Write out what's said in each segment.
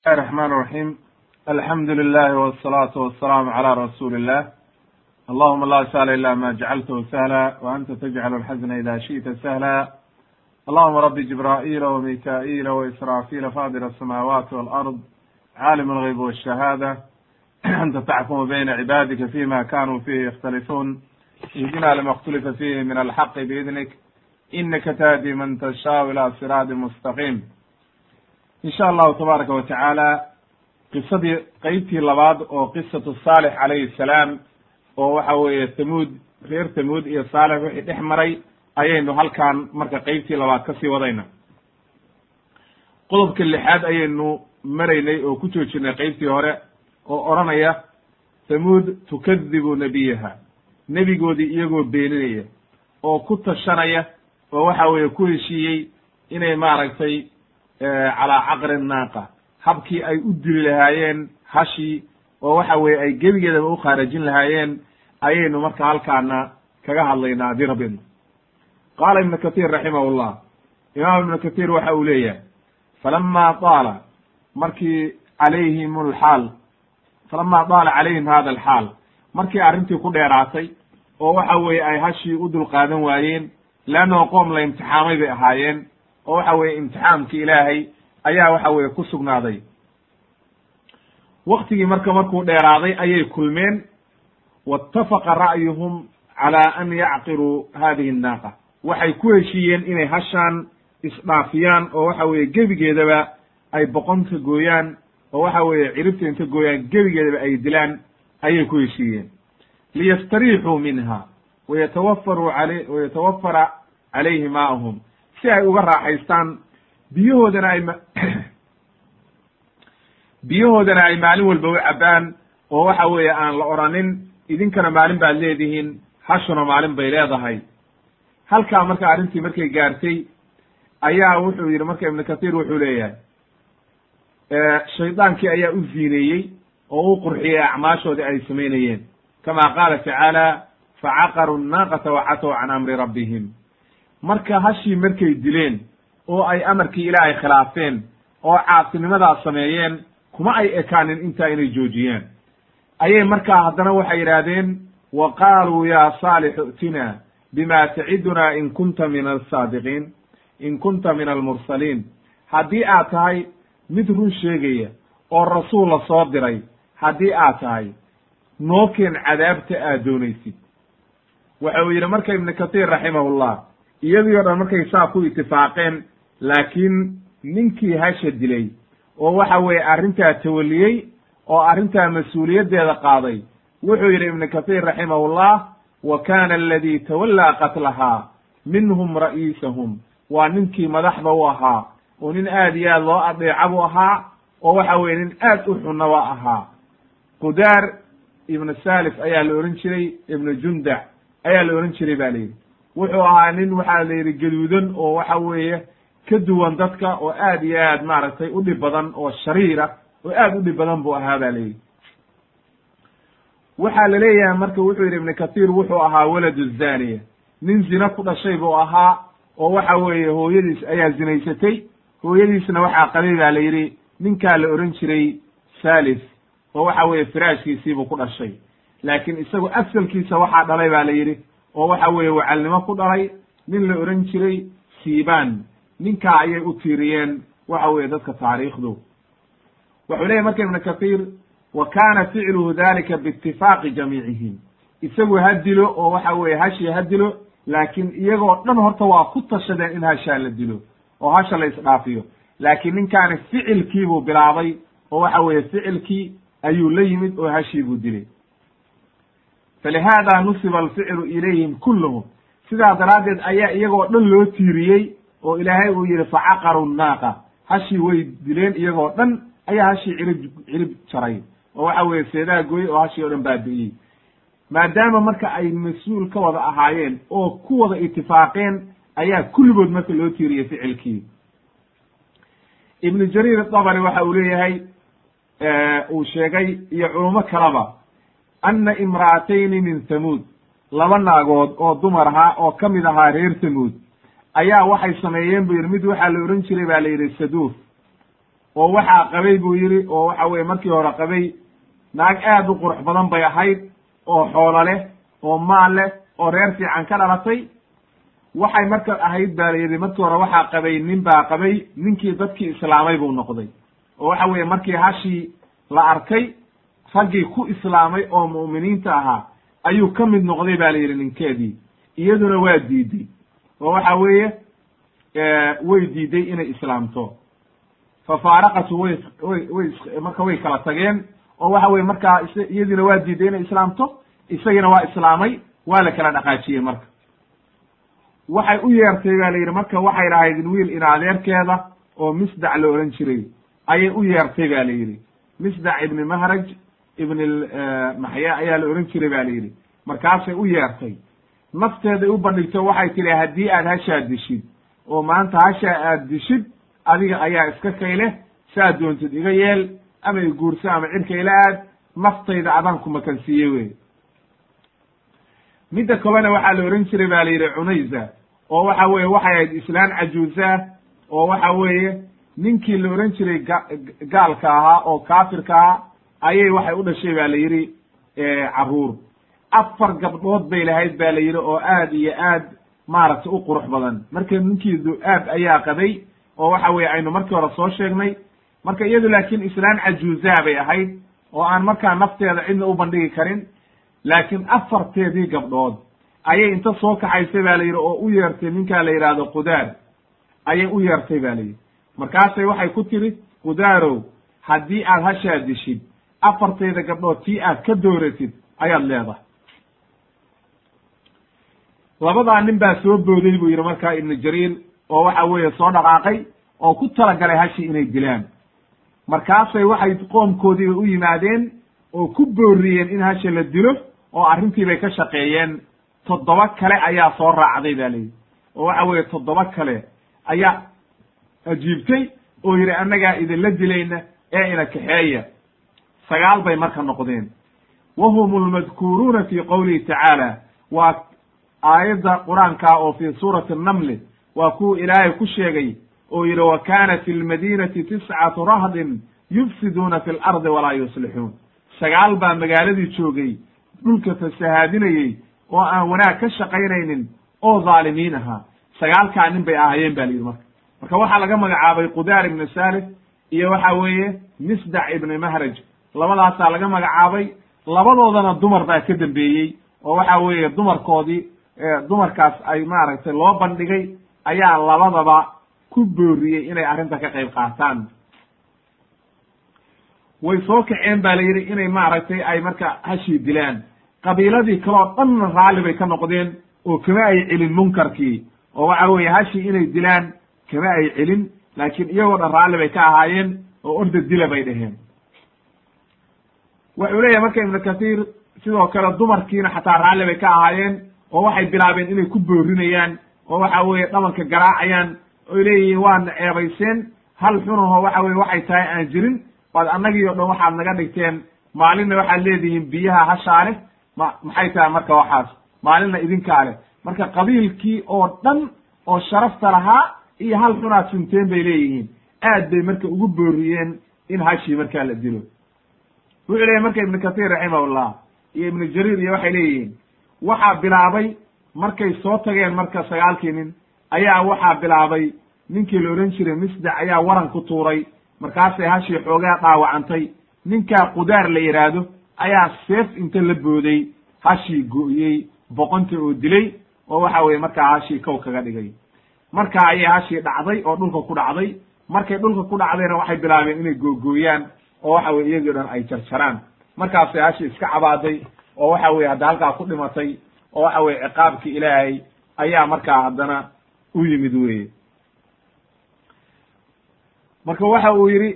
bismillahi raxmaan raxiim alxamdu lilahi wsalaatu wasalaamu cala rasuuli illah allahuma la sahla ila ma sahla wa anta tajcal alxazna ida shi'ta sahla. Allahuma rabi jibra'ila wamika'ila waisrafila fadir asamawati walard caalim algeyb wاshahaada anta taxkumu bayna cibaadika fima kanuu fihi yakhtalifuun ihdina lima اkhtulifa fihi min alxaqi biidnik inaka tahdi man tashaau ila siraadi mustaqim in sha allahu tabaaraka wa tacaala qisadii qeybtii labaad oo qisatu saalix calayhi salaam oo waxa weeye tamuud reer tamuud iyo saalix wixii dhex maray ayaynu halkan marka qeybtii labaad ka sii wadayna. Qodobka lixaad ayaynu maraynay oo ku joojinay qeybtii hore oo odhanaya tamuud tukadibu nebiyaha nebigoodii iyagoo beeninaya oo ku tashanaya oo waxa weeye ku heshiiyey inay maaragtay calaa caqri naaqa. Habkii ay u dili lahaayeen hashii oo waxa weye ay gebigeedaba u khaarajin lahaayeen ayaynu marka halkaana kaga hadlaynaa rabbidna qaala ibnu katir raximah llah imaam ibnu katir waxa uu leeyahay falama daala markii calayhim alxaal falama daala calayhim hada alxaal markii arrintii ku dheeraatay oo waxa weeye ay hashii u dulqaadan waayeen leannao qoom la imtixaamay bay ahaayeen oo waxa weeye imtixaamki ilaahay ayaa waxa weye ku sugnaaday. Waktigii marka markuu dheeraaday ayay kulmeen waitafaqa ra'yuhum calaa an yacqiruu hadihi annaaqa waxay ku heshiiyeen inay hashaan isdhaafiyaan oo waxa weeye gebigeedaba ay boqonka gooyaan oo waxa weeye ciribta inta gooyaan gebigeedaba ay dilaan ayay ku heshiiyeen. Liyastariixuu minha wayatawafaruu ale wayatawafara calayhi maa'ahum si ay uga raaxaystaan biyahoodana ay biyahoodana ay maalin walba u cabbaan oo waxa weeye aan la odhanin idinkana maalin baad leedihiin hashuna maalin bay leedahay. Halkaa marka arrintii markay gaartay ayaa wuxuu yidhi marka ibnu kathir wuxuu leeyahay shaydaankii ayaa u ziineeyey oo u qurxiyey acmaashoodii ay samaynayeen. Kama qaala tacaala facaqaruu nnaaqata wacatow can amri rabbihim marka hashii markay dileen oo ay amarkii ilaahay khilaafeen oo caasinimadaas sameeyeen kuma ay ekaanin intaa inay joojiyaan ayay markaa haddana waxay yidhaahdeen wa qaaluu ya saalixu i'tina bima tacidunaa in kunta min alsaadiqiin in kunta min almursaliin haddii aad tahay mid run sheegaya oo rasuul la soo diray haddii aad tahay noo keen cadaabta aad doonaysid. Waxa uu yidhi marka ibnu katir raximahullah iyadii o dhan markay saa ku itifaaqeen laakiin ninkii hasha dilay oo waxa weeye arrintaa tawaliyey oo arrintaa mas'uuliyaddeeda qaaday wuxuu yidhi ibnu kathir raximahullah wa kana aladii tawallaa qatlahaa minhum ra'iisahum. Waa ninkii madaxda u ahaa oo nin aad iyo aad loo adeeca buu ahaa oo waxa weye nin aad u xunaba ahaa. Qudaar ibnu salif ayaa la ohan jiray ibnu jundac ayaa la ohan jiray ba yidhi wuxuu ahaa nin waxaa la yidhi gaduudan oo waxa weeye ka duwan dadka oo aad iyo aad maaragtay u dhib badan oo shariira oo aad u dhib badan buu ahaa ba yidhi. Waxaa la leeyahay marka wuxuu yidhi ibnu kathir wuxuu ahaa waladu zaniya nin zina ku dhashay buu ahaa oo waxa weeye hooyadiis ayaa zinaysatay. Hooyadiisna waxaa qabay baa la yidhi ninkaa la ohan jiray salis oo waxa weeye firaashkiisiibuu ku dhashay. Laakiin isagu asalkiisa waxaa dhalay ba la yidhi oo waxa weeye wacalnimo ku dhalay nin la ohan jiray siban ninkaa ayay u tiiriyeen waxa weeye dadka taariikhdu. Wuxuu leyahy marka ibnu kathir wa kana ficluhu dalika biitifaaqi jamiicihim. Isagu ha dilo oo waxa weeye hashii ha dilo laakiin iyagoo dhan horta waa ku tashadeen in hashaa la dilo oo hasha la isdhaafiyo. Laakiin ninkaani ficilkii buu bilaabay oo waxa weeye ficilkii ayuu la yimid oo hashii buu dilay falihada nusiba alficlu ilayhim kulluhum sidaa daraaddeed ayaa iyagoo dhan loo tiiriyey oo ilaahay uu yihi facaqaru nnaaqa hashii way dileen iyagoo dhan ayaa hashii cirib cirib jaray oo waxa weeye seedaa gooyey oo hashii o dhan baabi'iyey maadaama marka ay mas'uul ka wada ahaayeen oo ku wada itifaaqeen ayaa kulligood marka loo tiiriyey ficilkii ibnu jariir dabri waxa uu leeyahay uu sheegay iyo culummo kaleba anna imra'atayni min thamuud laba naagood oo dumar ahaa oo ka mid ahaa reer thamuud ayaa waxay sameeyeen bu yidhi mid waxaa la odhan jiray ba la yidhi saduuf oo waxaa qabay buu yidhi oo waxa weye markii hore qabay naag aad u qurux badan bay ahayd oo xoolo leh oo maal leh oo reer fiican ka dhalatay waxay marka ahayd baa la yidhi markii hore waxaa qabay nin baa qabay ninkii dadkii islaamay buu noqday oo waxa weeye markii hashii la arkay raggii ku islaamay oo mu'miniinta ahaa ayuu ka mid noqday ba la yidhi ninkeedii. Iyaduna waa diiday. Oo waxa weeye way diiday inay islaamto. Fa faaraqatu way way way marka way kala tageen oo waxa weye markaa iyadiina waa diiday inay islaamto isagiina waa islaamay waa la kala dhaqaajiyey marka. Waxay u yeertay ba la yidhi marka waxay lahayd wiil in adeerkeeda oo misdac la ohan jiray. Ayay u yeertay ba la yidhi. Misdac ibni mahraj ibn maxya ayaa la ohan jiray ba la yidhi. Markaasay u yeertay. Nafteeday u bandhigto waxay tihi haddii aad hashaa dishid oo maanta hashaa aad dishid adiga ayaa iska kayleh saad doontid iga yeel ama i guurso ama cirka ila aad naftayda adaan ku makansiiyey wey midda kalena waxaa la ohan jiray ba la yidhi cunayza oo waxa weeye waxay ahayd islaan cajuusa oo waxa weeye ninkii la ohan jiray ga gaalka ahaa oo kaafirka ahaa ayay waxay u dhashay ba la yidhi carruur. Afar gabdhood bay lahayd ba la yidhi oo aad iyo aad maaragtay u qurux badan. Marka ninkii du-aab ayaa qabay oo waxa weye aynu markii hore soo sheegnay marka iyadu laakiin islaan cajuusaa bay ahayd oo aan markaa nafteeda cidna u bandhigi karin laakiin afarteedii gabdhood ayay inta soo kaxaysay ba la yidhi oo u yeertay ninkaa la yidhaahdo qudaar. Ayay u yeertay ba la yidhi. Markaasay waxay ku tiri qudaarow haddii aad hashaa dishid afartayda gabdhood tii aad ka dooratid ayaad leedahay. Labadaa nin baa soo booday buu yidhi markaa ibnu jariir oo waxa weeye soo dhaqaaqay oo ku talagalay hashii inay dilaan. Markaasay waxay qoomkoodiiba u yimaadeen oo ku booriyeen in hasha la dilo oo arrintii bay ka shaqeeyeen. Toddoba kale ayaa soo raacday ba layidhi oo waxa weeye toddoba kale ayaa ajiibtay oo yidhi annagaa idinla dilayna ee ina kaxeeya sagaal bay marka noqdeen wa hum almadkuuruuna fi qowlihi tacaala waa aayadda qur'aankaa oo fi suurati annamli waa kuwa ilaahay ku sheegay oo yidhi wa kaana fi lmadiinati tiscatu rahdin yufsiduuna fi lardi walaa yuslixuun sagaal baa magaaladii joogay dhulka fasahaadinayey oo aan wanaag ka shaqaynaynin oo dhaalimiin ahaa sagaalkaa nin bay ahaayeen ba la yidhi marka marka waxaa laga magacaabay qudaar ibni salif iyo waxa weeye misdac ibni mahraj labadaasaa laga magacaabay. Labadoodana dumar baa ka dambeeyey oo waxa weeye dumarkoodii dumarkaas ay maaragtay loo bandhigay ayaa labadaba ku booriyey inay arrinta ka qayb qaataan. Way soo kaceen ba la yidhi inay maaragtay ay marka hashii dilaan. Qabiiladii kale oo dhanna raalli bay ka noqdeen oo kama ay celin munkarkii. Oo waxa weeye hashii inay dilaan kama ay celin laakiin iyagoo dhan raalli bay ka ahaayeen oo orda dila bay dheheen wuxuu leeyahay marka ibnu kathiir sidoo kale dumarkiina xataa raalli bay ka ahaayeen oo waxay bilaabeen inay ku boorinayaan oo waxa weeye dhabanka garaacayaan oy leeyihiin waana ceebayseen hal xunaho waxa weye waxay tahay aan jirin waad annagii o dhan waxaad naga dhigteen maalinna waxaad leedihiin biyaha hashaa leh ma maxay tahay marka waxaas? Maalinna idinkaa leh. Marka qabiilkii oo dhan oo sharafta lahaa iyo hal xunaad sunteen bay leeyihiin. Aad bay marka ugu booriyeen in hashii markaa la dilo wuxuu leeyahy marka ibnu kathiir raximahullah iyo ibnu jariir iyo waxay leeyihiin waxaa bilaabay markay soo tageen marka sagaalkii nin ayaa waxaa bilaabay ninkii la odhan jiray misdac ayaa waran ku tuuray. Markaasay hashii xoogaa dhaawacantay. Ninkaa qudaar la yidhaahdo ayaa seef inta la booday. Hashii go'yey boqonta oo dilay oo waxa weye markaa hashii kow kaga dhigay. Markaa ayay hashii dhacday oo dhulka ku dhacday. Markay dhulka ku dhacdayna waxay bilaabeen inay googooyaan oo waxa weye iyagii dhan ay jarjaraan. Markaasay hashii iska cabaaday oo waxa weye hadda halkaa ku dhimatay oo waxa weye ciqaabkii ilaahay ayaa markaa haddana u yimid weye marka waxa uu yidhi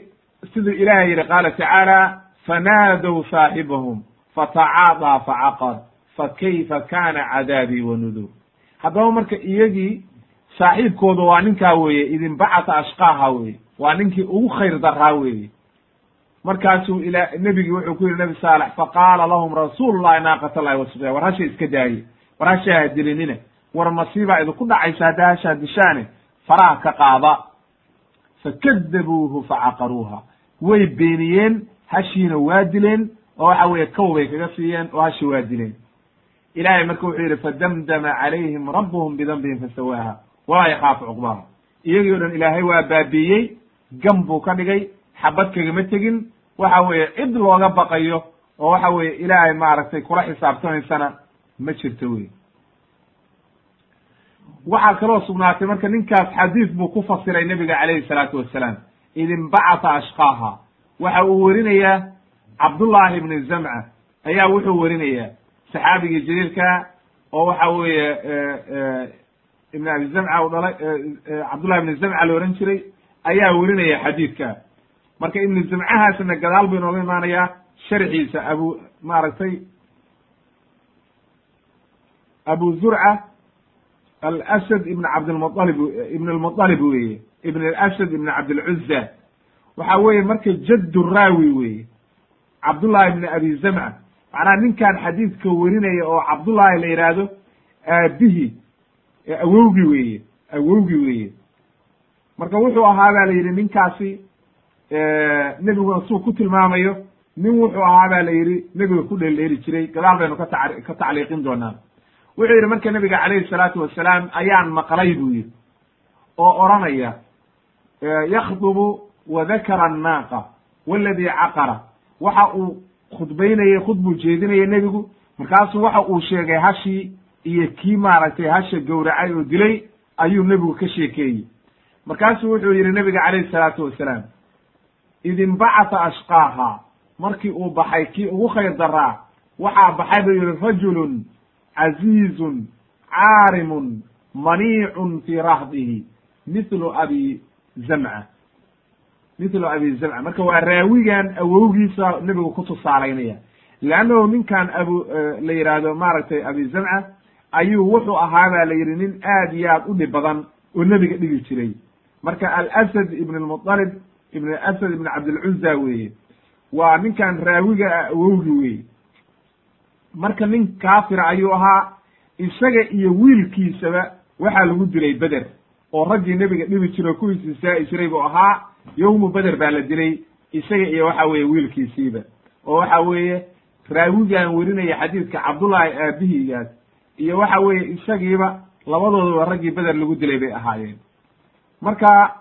siduu ilaahay yidhi qaala tacaala fanaadow saaxibahum fatacaadaa facaqar fakayfa kana cadaabii wa nudur haddaba marka iyagii saaxiibkooda waa ninkaa weeye idinbacata ashqaaha weye waa ninkii ugu khayr daraa weeye markaasuu ila nebigii wuxuu ku yidhi nebi saalex faqaala lahum rasuulu llahi naaqat allahi wasqya war hasha iska daaye war hashaa ha dilinina war masiibaa idinku dhacaysa haddaa hashaa dishaane faraha ka qaada. Fakadabuuhu facaqaruuha way beeniyeen hashiina waa dileen oo waxa weeye kow bay kaga siiyeen oo hashi waa dileen. Ilahay marka wuxuu yidhi fadamdama calayhim rabbuhum bidambihim fasawaaha walaa yakaafu cuqbaha iyagii o dhan ilaahay waa baabiiyey gam buu ka dhigay xabad kagama tegin waxa weeye cid looga baqayo oo waxa weeye ilaahay maaragtay kula xisaabtamaysana ma jirto wey waxaa kaloo sugnaatay marka ninkaas xadiis buu ku fasiray nebiga calayhi salaatu wassalaam id inbacata ashqaaha. Waxa uu werinayaa cabdullaahi ibni zamca ayaa wuxuu werinayaa saxaabigii jaliilka oo waxa weeye ibn abi zamca u dhalay cabdullahi ibni zamca la ohan jiray ayaa werinaya xadiidka marka ibnu zamcahaasna gadaal buu inooga imaanayaa sharxiisa abu maaragtay abu zurca alasad ibn cabdilmualib ibn almualib weye ibn alasad ibn cabdilcuza waxa weeye marka jaddu raawi weye cabdullahi ibn abi zamca macnaha ninkan xadiidka werinaya oo cabdullahi la yidhaahdo aabihi awowgi weeye awowgi weeye. Marka wuxuu ahaa ba la yidhi ninkaasi nebiguna suu ku tilmaamayo nin wuxuu ahaa ba la yidhi nebiga ku dheeldheeri jiray gadaal baynu ka ta ka tacliiqin doonaa. Wuxuu yidhi marka nebiga calayhi salaatu wasalaam ayaan maqlay buu yidhi oo odranaya yakhdubu wa dakara annaaqa waladii caqara. Waxa uu khudbaynayey khudbuu jeedinayay nebigu markaasuu waxa uu sheegay hashii iyo kii maaragtay hasha gowracay oo dilay ayuu nebigu ka sheekeeyey. Markaasuu wuxuu yidhi nebiga calayhi salaatu wasalaam id inbacata ashqaaha. Markii uu baxay kii ugu khayr daraa waxaa baxay buu yihi rajulun casiizun caarimun maniicun fii rahdihi mithlu abi zamca. Mithlu abi zamca. Marka waa raawigan awowgiisa nebigu ku tusaalaynaya leannahu ninkan abu la yidhaahdo maaragtay abi zamca ayuu wuxuu ahaa ba la yidhi nin aad iyo aad u dhib badan oo nebiga dhigi jiray. Marka alasad ibn lmuطalib ibn asad ibn cabdilcuza weeye. Waa ninkan raawiga ah awowgi weye marka nin kaafira ayuu ahaa isaga iyo wiilkiisaba waxaa lagu dilay beder oo raggii nebiga dhibi jiro kuwiis isaa'i jiray buu ahaa yowmu beder baa la dilay isaga iyo waxa weeye wiilkiisiiba. Oo waxa weeye raawigan werinaya xadiidka cabdullaahi aabihigaas iyo waxa weeye isagiiba labadoodaba raggii beder lagu dilay bay ahaayeen. Marka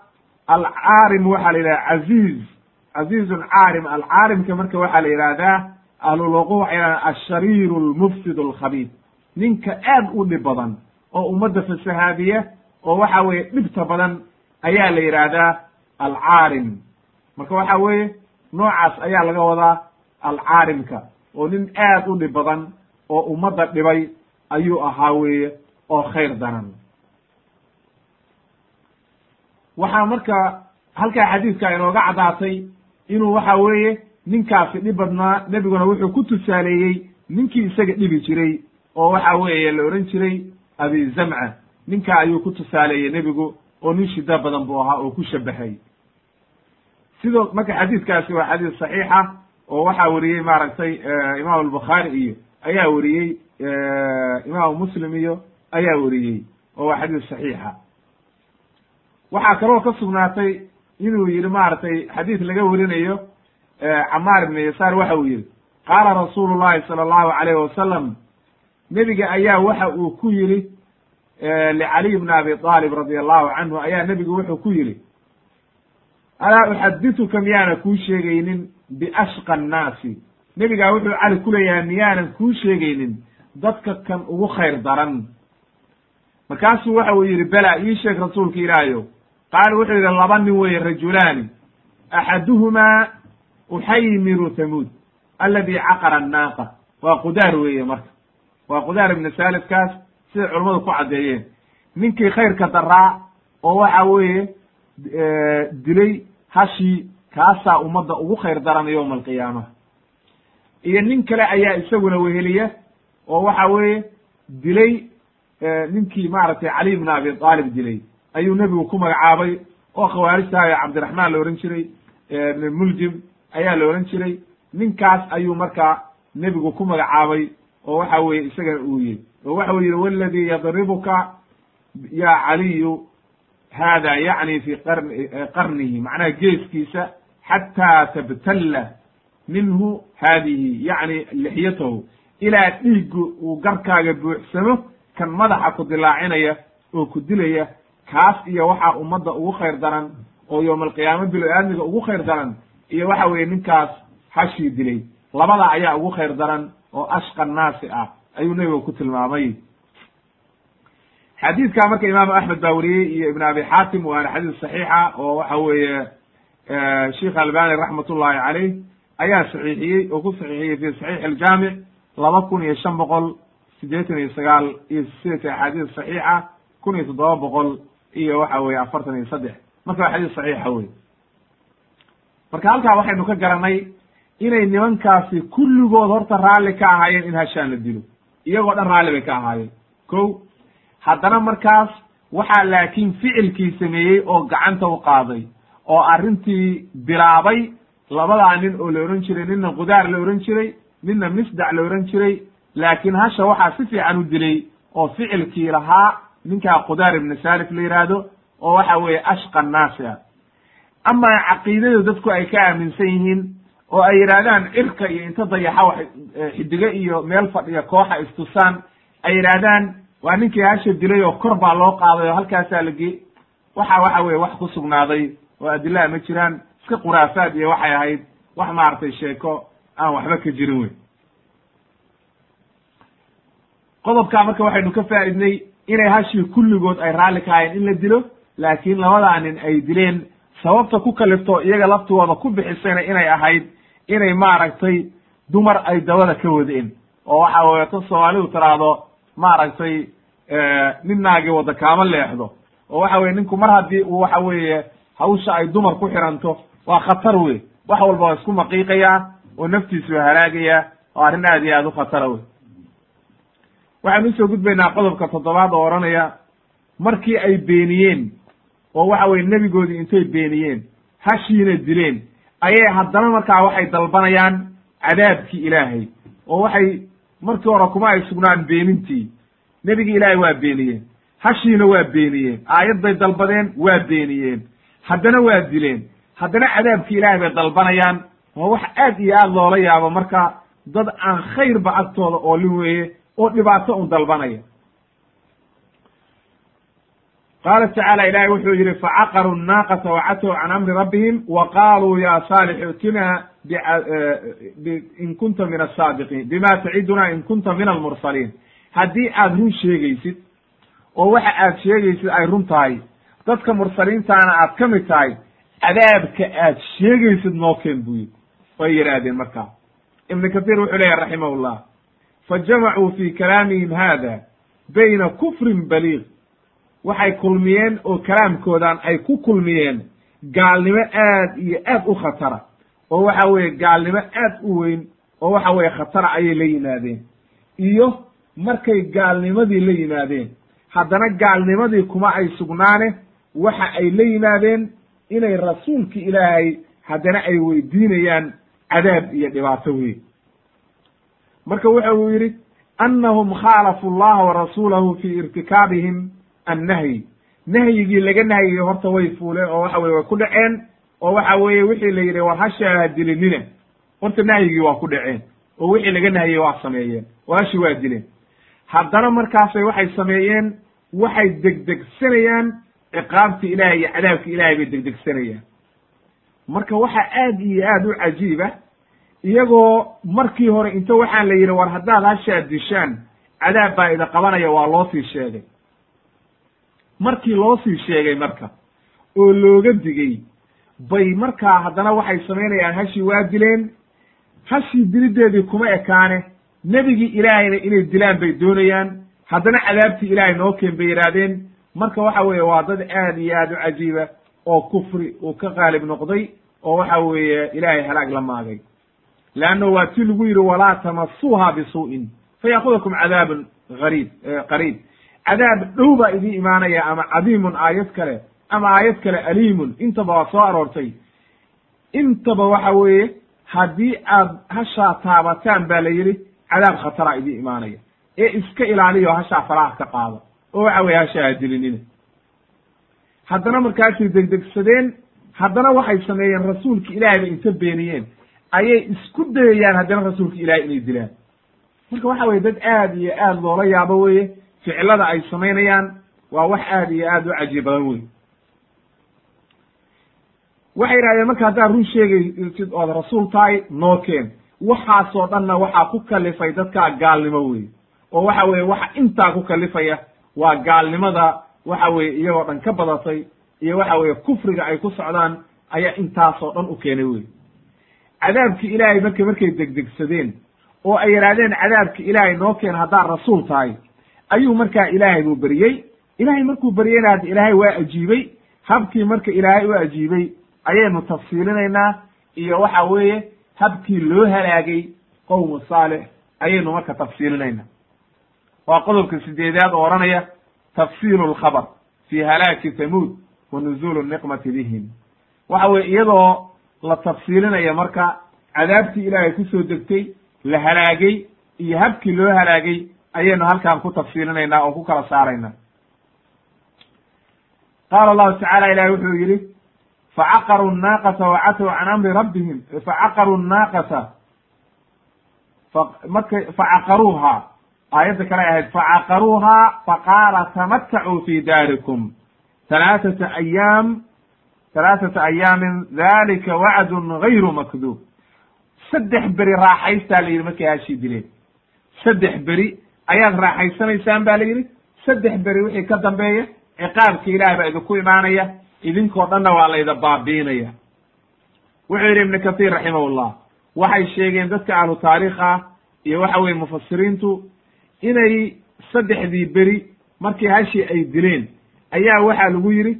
alcaarim waxaa la yidhaha caziiz caziizun caarim alcaarimka marka waxaa la yidhaahdaa ahluluqu waxay yidhahdaan ashariiru lmufsid alkhabiid ninka aad u dhib badan oo ummadda fasahaadiya oo waxa weeye dhibta badan ayaa la yidhaahdaa alcaarim marka waxa weeye noocaas ayaa laga wadaa alcaarimka oo nin aad u dhib badan oo ummadda dhibay ayuu ahaa weeye oo khayr daran waxaa marka halkaa xadiidka inooga caddaatay inuu waxa weeye ninkaasi dhib badnaa nebiguna wuxuu ku tusaaleeyey ninkii isaga dhibi jiray oo waxa weeye la odhan jiray abi zamca. Ninka ayuu ku tusaaleeyey nebigu oo nin shida badan buu ahaa oo ku shabahay sidoo marka xadiidkaasi waa xadiis saxiixa oo waxaa weriyey maaragtay imaam albukhaari iyo ayaa weriyey imaamu muslim iyo ayaa weriyey oo waa xadiis saxiixa waxaa kaloo ka sugnaatay inuu yihi maaragtay xadiis laga werinayo camaar ibn yasaar waxa uu yihi qaala rasuulu llahi sala allahu alayhi wasalam nebiga ayaa waxa uu ku yihi licaliy bn abi aalib radi allahu canhu ayaa nebigu wuxuu ku yihi alaa uxadituka miyaanan kuu sheegaynin biashqa annaasi nebigaa wuxuu cali ku leeyahay miyaanan kuu sheegaynin dadka kan ugu khayr daran markaasuu waxa uu yihi bela ii sheeg rasuulka ilaahayo qaala wuxuu yidhi laba nin weeye rajulaani axaduhumaa uxaymiru tamuud aladi caqara annaaqa waa qudaar weeye marka waa qudaar ibnu saalifkaas siday culammadu ku caddeeyeen ninkii khayrka daraa oo waxa weeye dilay hashii kaasaa ummadda ugu khayr daran yowma alqiyaamaha iyo nin kale ayaa isaguna weheliya oo waxa weeye dilay ninkii maaragtay cali ibn abi aalib dilay ayuu nebigu ku magacaabay oo khawaarijtahayo cabdiraxmaan la ohan jiray muljim ayaa la ohan jiray. Ninkaas ayuu markaa nebigu ku magacaabay oo waxa weeye isagana uu yihi oo waxa u yihi waladii yadribuka ya caliyu hada yacni fi qarni qarnihi macnaha geeskiisa xataa tabtalla minhu haadihi yacni lixyatahu ilaa dhiiggu uu garkaaga buuxsamo kan madaxa ku dilaacinaya oo ku dilaya kaas iyo waxaa ummadda ugu khayr daran oo yowma alqiyaama bilo aadmiga ugu khayr daran iyo waxa weeye ninkaas hashii dilay. Labada ayaa ugu khayr daran oo ashqa naasi ah ayuu nebiga ku tilmaamay. Xadiidka marka imaamu axmed baa weriyey iyo ibn abi xaatim waana xadiis saxiixa oo waxa weeye sheikh albani raxmat ullahi caleyh ayaa saxiixiyey oo ku saxiixiyey fi saxiix aljaamic laba kun iyo shan boqol siddeetan iyo sagaal iyo sideetan axaadiis saxiixa kun iyo toddoba boqol iyo waxa weye afartan iyo saddex. Marka waa xadiis saxiixa wey marka halkaa waxaynu ka garanay inay nimankaasi kulligood horta raalli ka ahaayeen in hashaan la dilo. Iyagoo dhan raalli bay ka ahaayeen. Ko haddana markaas waxaa laakiin ficilkii sameeyey oo gacanta u qaaday oo arrintii bilaabay labadaa nin oo la ohan jiray ninna qudaar la ohan jiray ninna misdac la ohan jiray laakiin hasha waxaa si fiican u dilay oo ficilkii lahaa ninkaa qudaar ibnu salif la yidhaahdo oo waxa weeye ashqa naasi ah amaa caqiidadu dadku ay ka aaminsan yihiin oo ay yidhaahdaan cirka iyo inta dayaxa wax xidigo iyo meel fadhiya kooxa istusaan ay yidhaahdaan waa ninkii hasha dilay oo kor baa loo qaaday oo halkaasaa la ge waxa waxa weye wax ku sugnaaday oo adilaha ma jiraan iska khuraafaad iyo waxay ahayd wax maaragtay sheeko aan waxba ka jirin wey qodobkaa marka waxaynu ka faa'idnay inay hashii kulligood ay raalli ka ahayen in la dilo laakiin labadaa nin ay dileen. Sababta ku kalifto iyaga laftigooda ku bixisayna inay ahayd inay maaragtay dumar ay dabada ka wadeen. Oo waxa weeto soomaalidu tiraahdo maaragtay nin naagi wada kaama leexdo. Oo waxa weye ninku mar haddii uu waxa weeye hawsha ay dumar ku xiranto waa khatar wey wax walba waa isku maqiiqayaa oo naftiisu halaagaya oo arrin aad iyo aad u khatara wey waxaan u soo gudbaynaa qodobka toddobaad oo odhanaya markii ay beeniyeen oo waxa weye nebigoodii intay beeniyeen hashiina dileen ayay haddana markaa waxay dalbanayaan cadaabkii ilaahay oo waxay markii hore kuma ay sugnaan beenintii. Nebigii ilaahay waa beeniyeen hashiina waa beeniyeen aayad bay dalbadeen waa beeniyeen haddana waa dileen haddana cadaabkii ilaahay bay dalbanayaan waa wax aad iyo aad loola yaabo marka dad aan khayrba agtooda oolin weeye oo dhibaato un dalbanaya. Qaala tacaala ilahay wuxuu yihi facaqaruu naaqata wacatow can amri rabbihim wa qaaluu ya saalix itina in kunta min asaadiqiin bima taciduna in kunta min almursaliin. Haddii aad run sheegaysid oo waxa aad sheegaysid ay run tahay dadka mursaliintaana aad ka mid tahay cadaabka aad sheegaysid noo keen buu yidhi. Way yidhaahdeen markaa. Ibnu kathiir wuxuu leeyahy raximahullah fa jamacuu fi kalaamihim hada bayna kufrin baliiq waxay kulmiyeen oo kalaamkoodan ay ku kulmiyeen gaalnimo aad iyo aad u khatara. oo waxa weeye gaalnimo aad u weyn oo waxa weeye khatara ayay la yimaadeen. iyo markay gaalnimadii la yimaadeen haddana gaalnimadii kuma ay sugnaane waxa ay la yimaadeen inay rasuulki ilaahay haddana ay weydiinayaan cadaab iyo dhibaato weyn marka waxa uu yidhi annahum khaalafu llaha wa rasuulahu fi irtikaabihim annahyi. Nahyigii laga nahyayey horta way fuuleen oo waxa weye way ku dhaceen oo waxa weeye wixii la yidhi war hasha ha dilinina horta nahyigii waa ku dhaceen oo wixii laga nahyey waa sameeyeen oo hashi waa dileen. Haddana markaasay waxay sameeyeen waxay degdegsanayaan ciqaabti ilaahay iyo cadaabki ilaahay bay degdegsanayaan. Marka waxa aad iyo aad u cajiiba iyagoo markii hore inta waxaan la yidhi war haddaad hashaa dishaan cadaab baa ida qabanaya waa loo sii sheegay. Markii loo sii sheegay marka oo looga digay bay markaa haddana waxay samaynayaan hashii waa dileen hashii dilideedii kuma ekaane nebigii ilaahayna inay dilaan bay doonayaan haddana cadaabtii ilaahay noo keen bay yidhaahdeen. Marka waxa weeye waa dad aad iyo aad u cajiiba oo kufri uu ka qaalib noqday oo waxa weeye ilaahay halaag la maagay leanno waa ti lagu yidhi walaa tamasuuha bisuu'in fayaakudakum cadaabun gariib qariib cadaab dhow baa idin imaanaya ama cadiimun aayad kale ama aayad kale aliimun intaba waa soo aroortay intaba waxa weeye haddii aad hashaa taabataan ba la yidhi cadaab khatara idin imaanaya ee iska ilaaliyo hashaa faraha ka qaada oo waxa weye hashaa ha dilinina haddana markaasay degdegsadeen haddana waxay sameeyeen rasuulka ilaahay bay inta beeniyeen ayay isku dayayaan haddana rasuulka ilaahay inay dilaan. Marka waxa weye dad aad iyo aad loola yaabo weye ficilada ay samaynayaan waa wax aad iyo aad u cajiib badan wey waxay yidhahdeen marka haddaad run sheegaysid ood rasuul tahay noo keen. Waxaasoo dhanna waxaa ku kalifay dadkaa gaalnimo wey oo waxa weye waxa intaa ku kalifaya waa gaalnimada waxa weye iyagoo dhan ka badatay iyo waxa weye kufriga ay ku socdaan ayaa intaasoo dhan u keenay wey cadaabkii ilaahay marka markay degdegsadeen oo ay yidhaahdeen cadaabki ilaahay noo keen haddaad rasuul tahay ayuu markaa ilaahay buu beriyey ilaahay markuu beryeyna hadda ilaahay waa ajiibey habkii marka ilaahay u ajiibey ayaynu tafsiilinaynaa iyo waxa weeye habkii loo halaagay qowmu saalix ayaynu marka tafsiilinaynaa. Waa qodobka sideedaad oo odhanaya tafsiilu lkhabar fi halaaki tamuud wa nuzuulu niqmati bihim. Waxa weye iyadoo la tafsiilinaya marka cadaabtii ilaahay ku soo degtay la halaagay iyo habkii loo halaagay ayaynu halkan ku tafsiilinaynaa oo ku kala saaraynaa qaala allahu tacala ilahi wuxuu yidhi facaqaruu naaqata wacatow can amri rabbihim. Facaqaruu naaqata marka facaqaruuha aayadda kale ahayd facaqaruuha faqaala tamatacuu fi daarikum halaaثata ayaam halaaثata ayaamin dalika wacdun gayru makduub saddex beri raaxaystaa la yidhi markay hashii dileen saddex beri ayaad raaxaysanaysaan ba la yidhi saddex beri wixii ka dambeeya ciqaabka ilaah baa idinku imaanaya idinkoo dhanna waa layda baabiinaya wuxuu yidhi ibnu kathiir raximahullah waxay sheegeen dadka ahlu taariikh ah iyo waxa weye mufasiriintu inay saddexdii beri markii hashii ay dileen ayaa waxaa lagu yidhi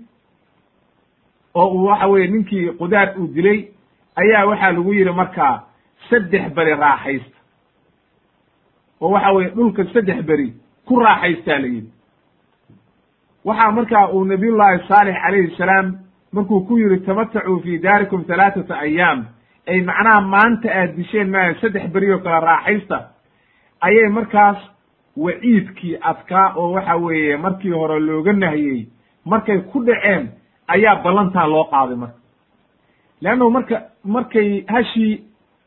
oo uu waxa weye ninkii qudaar uu dilay ayaa waxaa lagu yidhi markaa saddex beri raaxaysta. Oo waxa weye dhulka saddex beri ku raaxaystaa la yidhi. Waxaa markaa uu nabiyullaahi saalix calayhi salaam markuu ku yidhi tamatacuu fi daarikum halaaثata ayaam ay macnaha maanta aad disheen maayo saddex beri oo kale raaxaysta. Ayay markaas waciidkii adkaa oo waxa weeye markii hore looga nahiyey markay ku dhaceen ayaa ballantaa loo qaaday marka. Leannahu marka markay hashii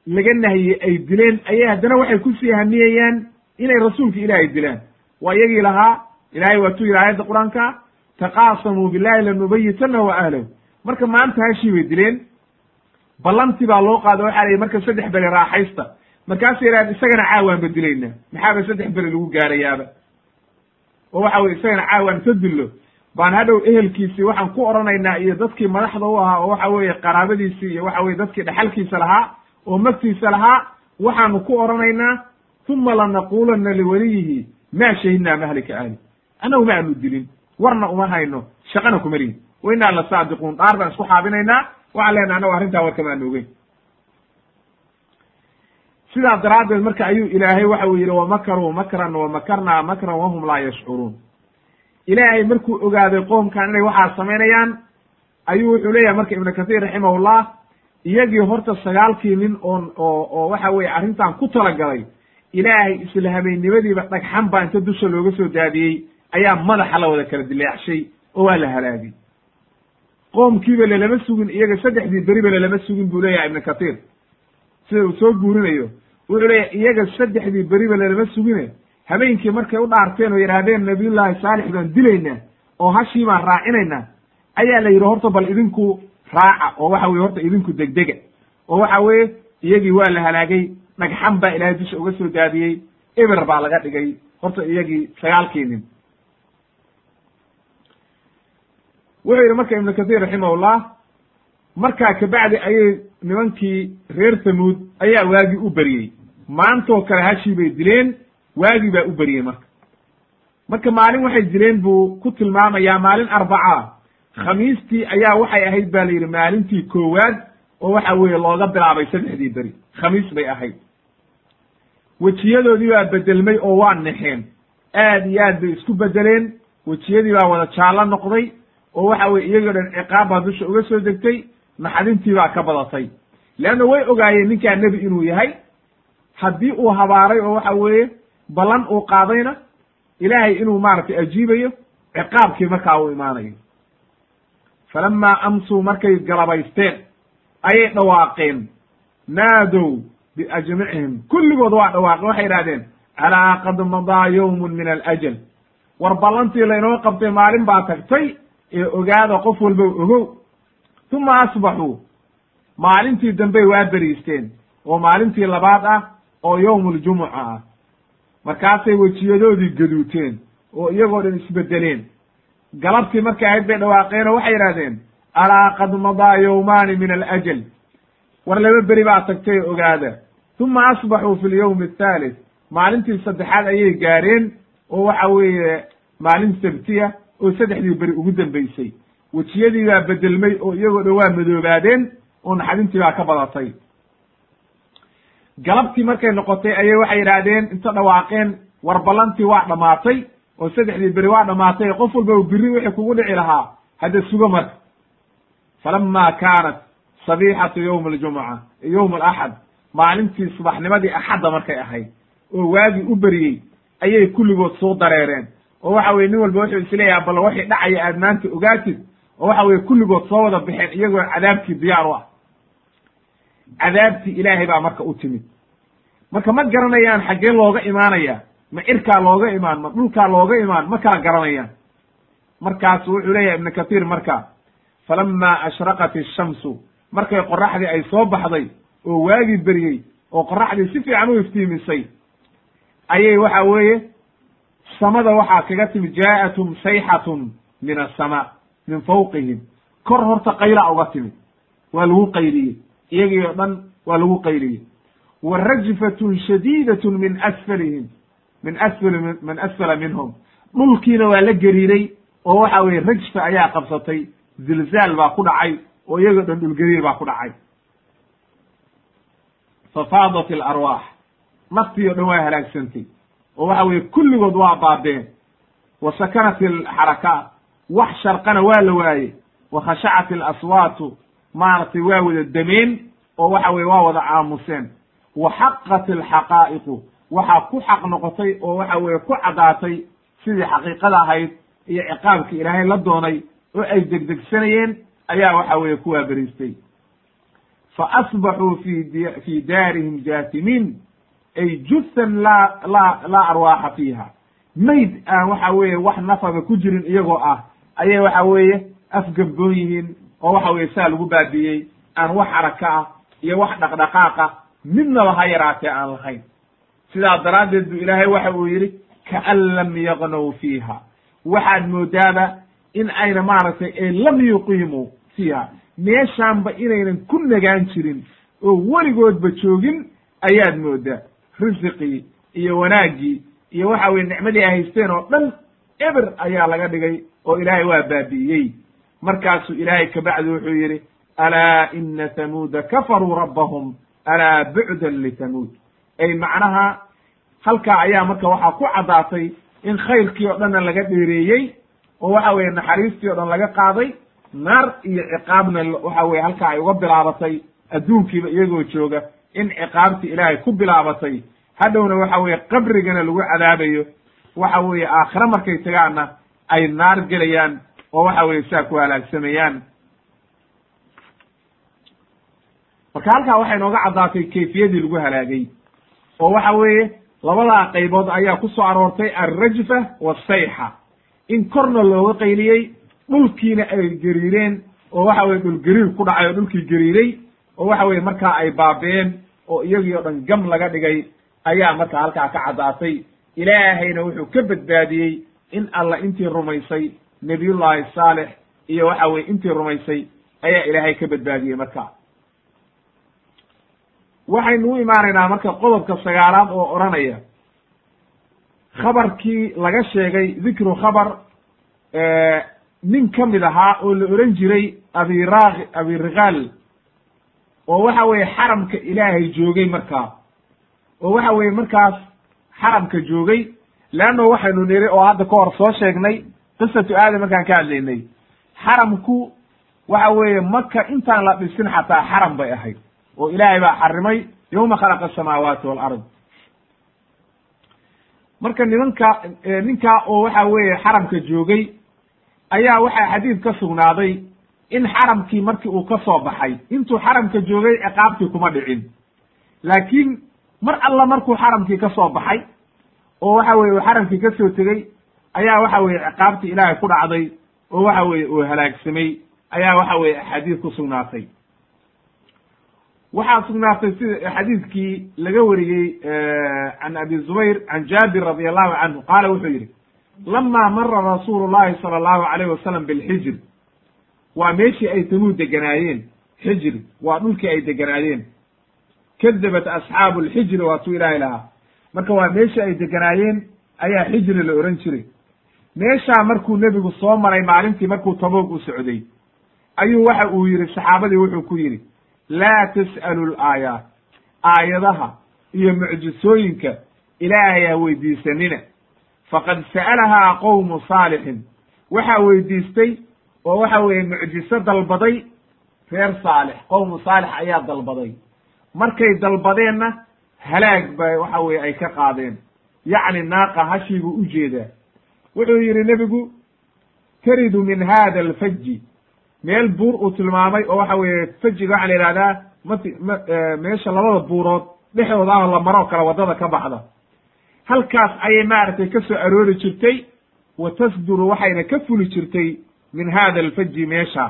laga nahiyey ay dileen ayay haddana waxay ku sii hamiyayaan inay rasuulka ilaahay dilaan waa iyagii lahaa ilahay waatuu yidhi aayadda qur'aanka taqaasamuu billahi lanubayitana wa ahlahu. Marka maanta hashii bay dileen. Ballantii baa loo qaada waxa la yidhi marka saddex beri raaxaysta. Markaasa yidhahdeen isagana caawaan ba dilaynaa maxaaba saddex beri lagu gaarayaaba? Oo waxa weye isagana caawaan ka dillo baan hadhow ehelkiisii waxaan ku oranaynaa iyo dadkii madaxda u ahaa oo waxa weeye qaraabadiisii iyo waxa weye dadkii dhexalkiisa lahaa oo magtiisa lahaa waxaanu ku oranaynaa uma lanaquulanna liwaliyihi ma shahidnaa mahlika ahli annagu ma aanu dilin warna uma hayno shaqana kuma lihin. Wa innaa la saadiquun dhaar baan isku xaabinaynaa waxaan leenaha annagu arrintaa warkama aanu ogeyn. Sidaa daraaddeed marka ayuu ilaahay waxa uu yidhi wamakaruu makran wamakarnaa makran wahum laa yashcuruun ilaahay markuu ogaaday qoomkan inay waxaa samaynayaan ayuu wuxuu leeyahay marka ibnu kathiir raximahullah iyagii horta sagaalkii nin oon oo oo waxa weye arrintan ku talagalay ilaahay isla habeennimadiiba dhagxan baa inta dusha looga soo daadiyey ayaa madaxa la wada kala dileecshay oo waa la halaagay. Qoomkiiba lalama sugin iyaga saddexdii beriba lalama sugin buu leeyahay ibnu kathiir sida uu soo guurinayo wuxuu leeyahay iyaga saddexdii beriba lalama sugine habeenkii markay u dhaarteen oo yidhaahdeen nabiyullaahi saalix baan dilaynaa oo hashii baan raacinaynaa ayaa la yidhi horta bal idinku raaca oo waxa weye horta idinku degdega. Oo waxa weeye iyagii waa la halaagay dhagxan baa ilaahay dusha uga soo daadiyey eber baa laga dhigay horta iyagii sagaalkii nin wuxuu yidhi marka ibnu kathiir raximahullah markaa kabacdi ayay nimankii reer tamuud ayaa waagii u beriyey maantoo kale hashii bay dileen waagii baa u beriyey marka. Marka maalin waxay dileen buu ku tilmaamayaa maalin arbacaa. Khamiistii ayaa waxay ahayd ba la yidhi maalintii koowaad oo waxa weeye looga bilaabay saddexdii beri. Khamiis bay ahayd. Wejiyadoodii baa bedelmay oo waa nexeen. Aad iyo aad bay isku bedeleen wejiyadii baa wada jaallo noqday oo waxa weye iyagoo dhan ciqaab baa dusha uga soo degtay naxdintii baa ka badatay. Leanna way ogaayeen ninkaa nebi inuu yahay. Haddii uu habaaray oo waxa weeye ballan uu qaadayna ilaahay inuu maaragtay ajiibayo ciqaabkii markaa uu imaanayo. Falamaa amsuu markay galabaysteen ayay dhawaaqeen. Naadow biajmicihim kulligood waa dhawaaqeen waxay idhahdeen alaa qad madaa yowmun min alajal. War ballantii laynoo qabtay maalin baa tagtay ee ogaada qof walba ogow. Uma asbaxuu maalintii dambey waa beriisteen oo maalintii labaad ah oo yowmuljumuca ah markaasay wejiyadoodii gaduuteen oo iyagoo dhan isbedeleen. Galabtii markay ahayd bay dhawaaqeen oo waxay yidhahdeen alaa qad madaa yowmaani min alajal. War laba beri baa tagtay ogaada. Uma asbaxuu fi lyowmi athaalith maalintii saddexaad ayay gaareen oo waxa weeye maalin sabtiya oo saddexdii beri ugu dambeysay wejiyadii baa bedelmay oo iyagoo dhan waa madoobaadeen oo naxdintii baa ka badatay galabtii markay noqotay ayay waxay yidhaahdeen inta dhawaaqeen war ballantii waa dhammaatay oo saddexdii beri waa dhammaatay qof walba biri wixii kugu dhici lahaa hadda sugo marka falama kaanat sabiixatu yowm aljumuca yowm alaxad maalintii subaxnimadii axadda markay ahayd oo waagii u beriyey ayay kulligood soo dareereen. Oo waxa weye nin walba wuxuu isleeyaha bal waxay dhacaya aad maanta ogaatid. Oo waxa weye kulligood soo wada baxeen iyagoo cadaabkii diyaar u ah cadaabtii ilaahay baa marka u timid. Marka ma garanayaan xaggee looga imaanaya ma cirkaa looga imaan ma dhulkaa looga imaan ma kala garanayaan. Markaasu wuxuu leeyahay ibnu kathiir marka falama ashraqat ishamsu markay qoraxdii ay soo baxday oo waagii beriyey oo qoraxdii si fiican u iftiimisay ayay waxa weeye samada waxaa kaga timid jaa'atum sayxatun min asama min fawqihim. Kor horta qayla uga timid waa lagu qayliyey iyagii o dhan waa lagu qayliyey. Wa rajfatun shadiidatun min asfalihim min asfali min asfala minhum. Dhulkiina waa la geriiray oo waxa weye rajfa ayaa qabsatay zilzaal baa ku dhacay oo iyagoo dhan dhulgariir baa ku dhacay. Fafaadat alarwaax naftii o dhan waa halaagsantay oo waxa weye kulligood waa baabeen. Wa sakanat alxarakaat wax sharqana waa la waayey. Wa khashacat alaswaatu maaragtay waa wada demeen oo waxa weye waa wada aamuseen wa xaqat alxaqaa'iqu waxaa ku xaq noqotay oo waxa weye ku caddaatay sidii xaqiiqada ahayd iyo ciqaabka ilaahay la doonay oo ay degdegsanayeen ayaa waxa weeye ku waaberiistay fa asbaxuu fi fi daarihim jaatimiin ay juthan laa laa laa arwaaxa fiiha. Mayd aan waxa weeye wax nafaba ku jirin iyagoo ah ayay waxa weeye afgabgoon yihiin oo waxa weye saa lagu baabi'iyey aan wax xaraka ah iyo wax dhaqdhaqaaqa midnaba ha yaraatee aan lahayn. Sidaa daraaddeed buu ilaahay waxa uu yidhi kaan lam yaqnow fiiha. Waxaad moodaaba in ayna maaragtay ee lam yuqiimuu fiiha. Meeshaanba inaynan ku nagaan jirin oo weligoodba joogin ayaad moodaa. Risiqii iyo wanaaggii iyo waxa weye nicmadii ay haysteen oo dhan eber ayaa laga dhigay oo ilaahay waa baabi'iyey markaasuu ilaahay kabacdi wuxuu yidhi alaa ina hamuuda kafaruu rabbahum? Alaa bucdan lithamuud ay macnaha halkaa ayaa marka waxaa ku caddaatay in khayrkii oo dhanna laga dheereeyey oo waxa weeye naxariistii o dhan laga qaaday naar iyo ciqaabna waxa weye halkaa ay uga bilaabatay adduunkiiba iyagoo jooga in ciqaabtii ilaahay ku bilaabatay. Hadhowna waxa weeye qabrigana lagu cadaabayo. Waxa weeye aakhire markay tagaanna ay naar gelayaan oo waxa weye saa ku halaagsamayaan marka halkaa waxay nooga caddaatay kayfiyadii lagu halaagay oo waxa weeye labadaa qaybood ayaa ku soo aroortay alrajfa wasayxa in korna looga qayliyey dhulkiina ay geriireen oo waxa weye dhul geriir ku dhacay oo dhulkii geriiray oo waxa weye markaa ay baabeen oo iyagii o dhan gam laga dhigay ayaa marka halkaa ka caddaatay. Ilaahayna wuxuu ka badbaadiyey in alla intii rumaysay nebiyullaahi saalex iyo waxa weye intii rumaysay ayaa ilaahay ka badbaadiyey marka. Waxaynu u imaanaynaa marka qodobka sagaalaad oo odhanaya khabarkii laga sheegay dikru khabar nin ka mid ahaa oo la ohan jiray abira abirigaal oo waxa weeye xaramka ilaahay joogay markaa oo waxa weeye markaas xaramka joogay leanno waxaynu niri oo hadda ka hor soo sheegnay qisatu aadam markaan ka hadlaynay xaramku waxa weeye maka intaan la dhisin xataa xaram bay ahayd oo ilaahay baa xarimay yowma khalaqa asamaawaati walard marka nimanka ninkaa oo waxa weeye xaramka joogay ayaa waxaa xadiid ka sugnaaday in xaramkii markii uu ka soo baxay intuu xaramka joogay ciqaabtii kuma dhicin. Laakiin mar alla markuu xaramkii ka soo baxay oo waxa weye uu xaramkii ka soo tegey ayaa waxa weye ciqaabtii ilaahay ku dhacday oo waxa weye uu halaagsamay. Ayaa waxa weye axaadiis ku sugnaatay. Waxaa sugnaatay sida xadiidkii laga wariyey can abi zubayr can jaabir radi allahu canhu qaala wuxuu yidhi lama mara rasuulu llahi sala allahu alayh wasalam bilxijr waa meeshii ay tamuud deganaayeen xijri waa dhulkii ay deganaayeen kadabat asxaabu lxijri waatuu ilaahay lahaa. Marka waa meeshii ay deganaayeen ayaa xijri la ohan jiray meeshaa markuu nebigu soo maray maalintii markuu taboog u socday ayuu waxa uu yidhi saxaabadii wuxuu ku yidhi laa tas'alu laayaat aayadaha iyo mucjisooyinka ilaahay ha weydiisanina. Faqad sa'alahaa qowmu saalixin waxaa weydiistay oo waxa weeye mucjiso dalbaday reer saalix qowmu saalix ayaa dalbaday. Markay dalbadeenna halaag ba waxa weye ay ka qaadeen. Yacni naaqa hashii buu u jeedaa wuxuu yidhi nebigu taridu min hada alfaji meel buur uu tilmaamay oo waxa weeye fajiga waxaa la yihahdaa mati m meesha labada buurood dhexdooda ah la maroo kale waddada ka baxda halkaas ayay maaragtay ka soo aroori jirtay wa tasduru waxayna ka fuli jirtay min hada alfaji meesha.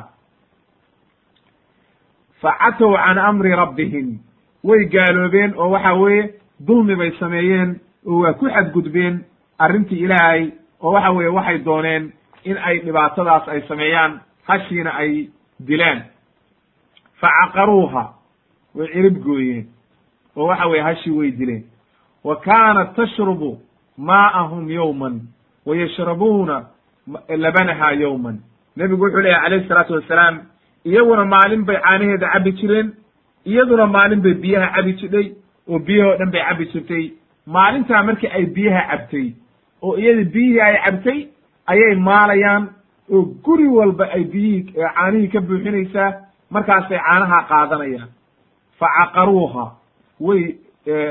Facatow can amri rabbihim. Way gaaloobeen oo waxa weeye dulmi bay sameeyeen oo waa ku xadgudbeen arrintii ilaahay oo waxa weeye waxay dooneen in ay dhibaatadaas ay sameeyaan hashiina ay dilaan facaqaruuha way cirib gooyeen oo waxa weye hashii way dileen. Wa kaanat tashrubu maa'ahum yowman wa yashrabuuna labanaha yowman nebigu wuxuu leeyahy alayhi salaatu wasalaam iyaguna maalin bay caanaheeda cabbi jireen iyaduna maalin bay biyaha cabi jidhay oo biyahoo dhan bay cabbi jirtay. Maalintaa markii ay biyaha cabtay oo iyadii biyihii ay cabtay ayay maalayaan oo guri walba ay biyihii caanihii ka buuxinaysaa markaasay caanaha qaadanayaan. Fa caqaruuha way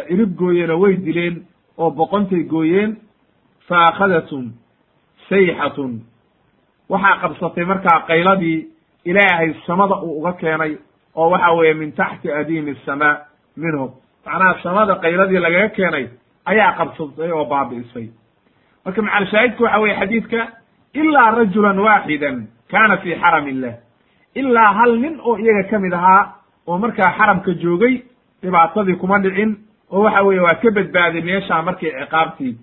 cirib gooyeen oo way dileen oo boqontay gooyeen. Fa akhadatum sayxatun waxaa qabsatay markaa qayladii ilaahay samada uu uga keenay oo waxa weeye min taxti adiimi asamaa minhum macnaha samada qayladii lagaga keenay ayaa qabsatay oo baabi'isay marka macalshaahidku waxa weye xadiidka ilaa rajulan waaxidan kaana fii xaram illah ilaa hal nin oo iyaga ka mid ahaa oo markaa xaramka joogay dhibaatadii kuma dhicin oo waxa weeye waa ka badbaaday meeshaa markii ciqaabtii.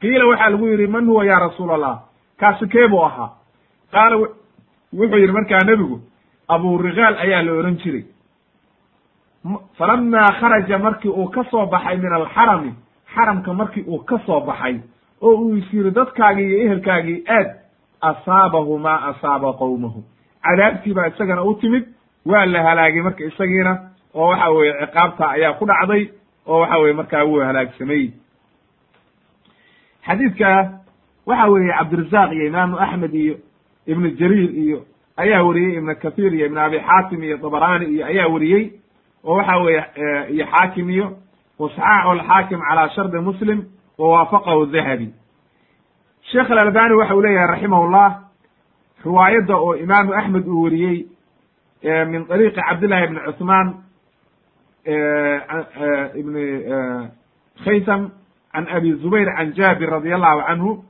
Qiila waxaa lagu yidhi man huwa ya rasuul allah kaasi kee buu ahaa? Qaala wuxuu yidhi markaa nebigu aburigaal ayaa la ohan jiray. Falamaa kharaja markii uu ka soo baxay min alxarami xaramka markii uu ka soo baxay oo uu is yidhi dadkaagii iyo ehelkaagii aad asaabahu maa asaaba qowmahu cadaabtii baa isagana u timid waa la halaagay marka isagiina oo waxa weeye ciqaabta ayaa ku dhacday oo waxa weye markaa wuu halaagsamay. Xadiidka waxa weeye cabdirazaaq iyo imaamu axmed iyo ibnu jariir iyo ayaa weriyey ibn kathir iyo ibn abi xaatim iyo dabrani iyo ayaa weriyey oo waxa weeye iyo xaakim iyo wasaxaxu alxaakim calaa shardi muslim wawaafaqahu dahabi sheekh alalbani waxa uu leeyahay raximahullah riwaayadda oo imaamu axmed uu weriyey min ariiqi cabdillahi ibni cusmaan ibni khaysam can abi zubayr can jaabir radi allahu canhu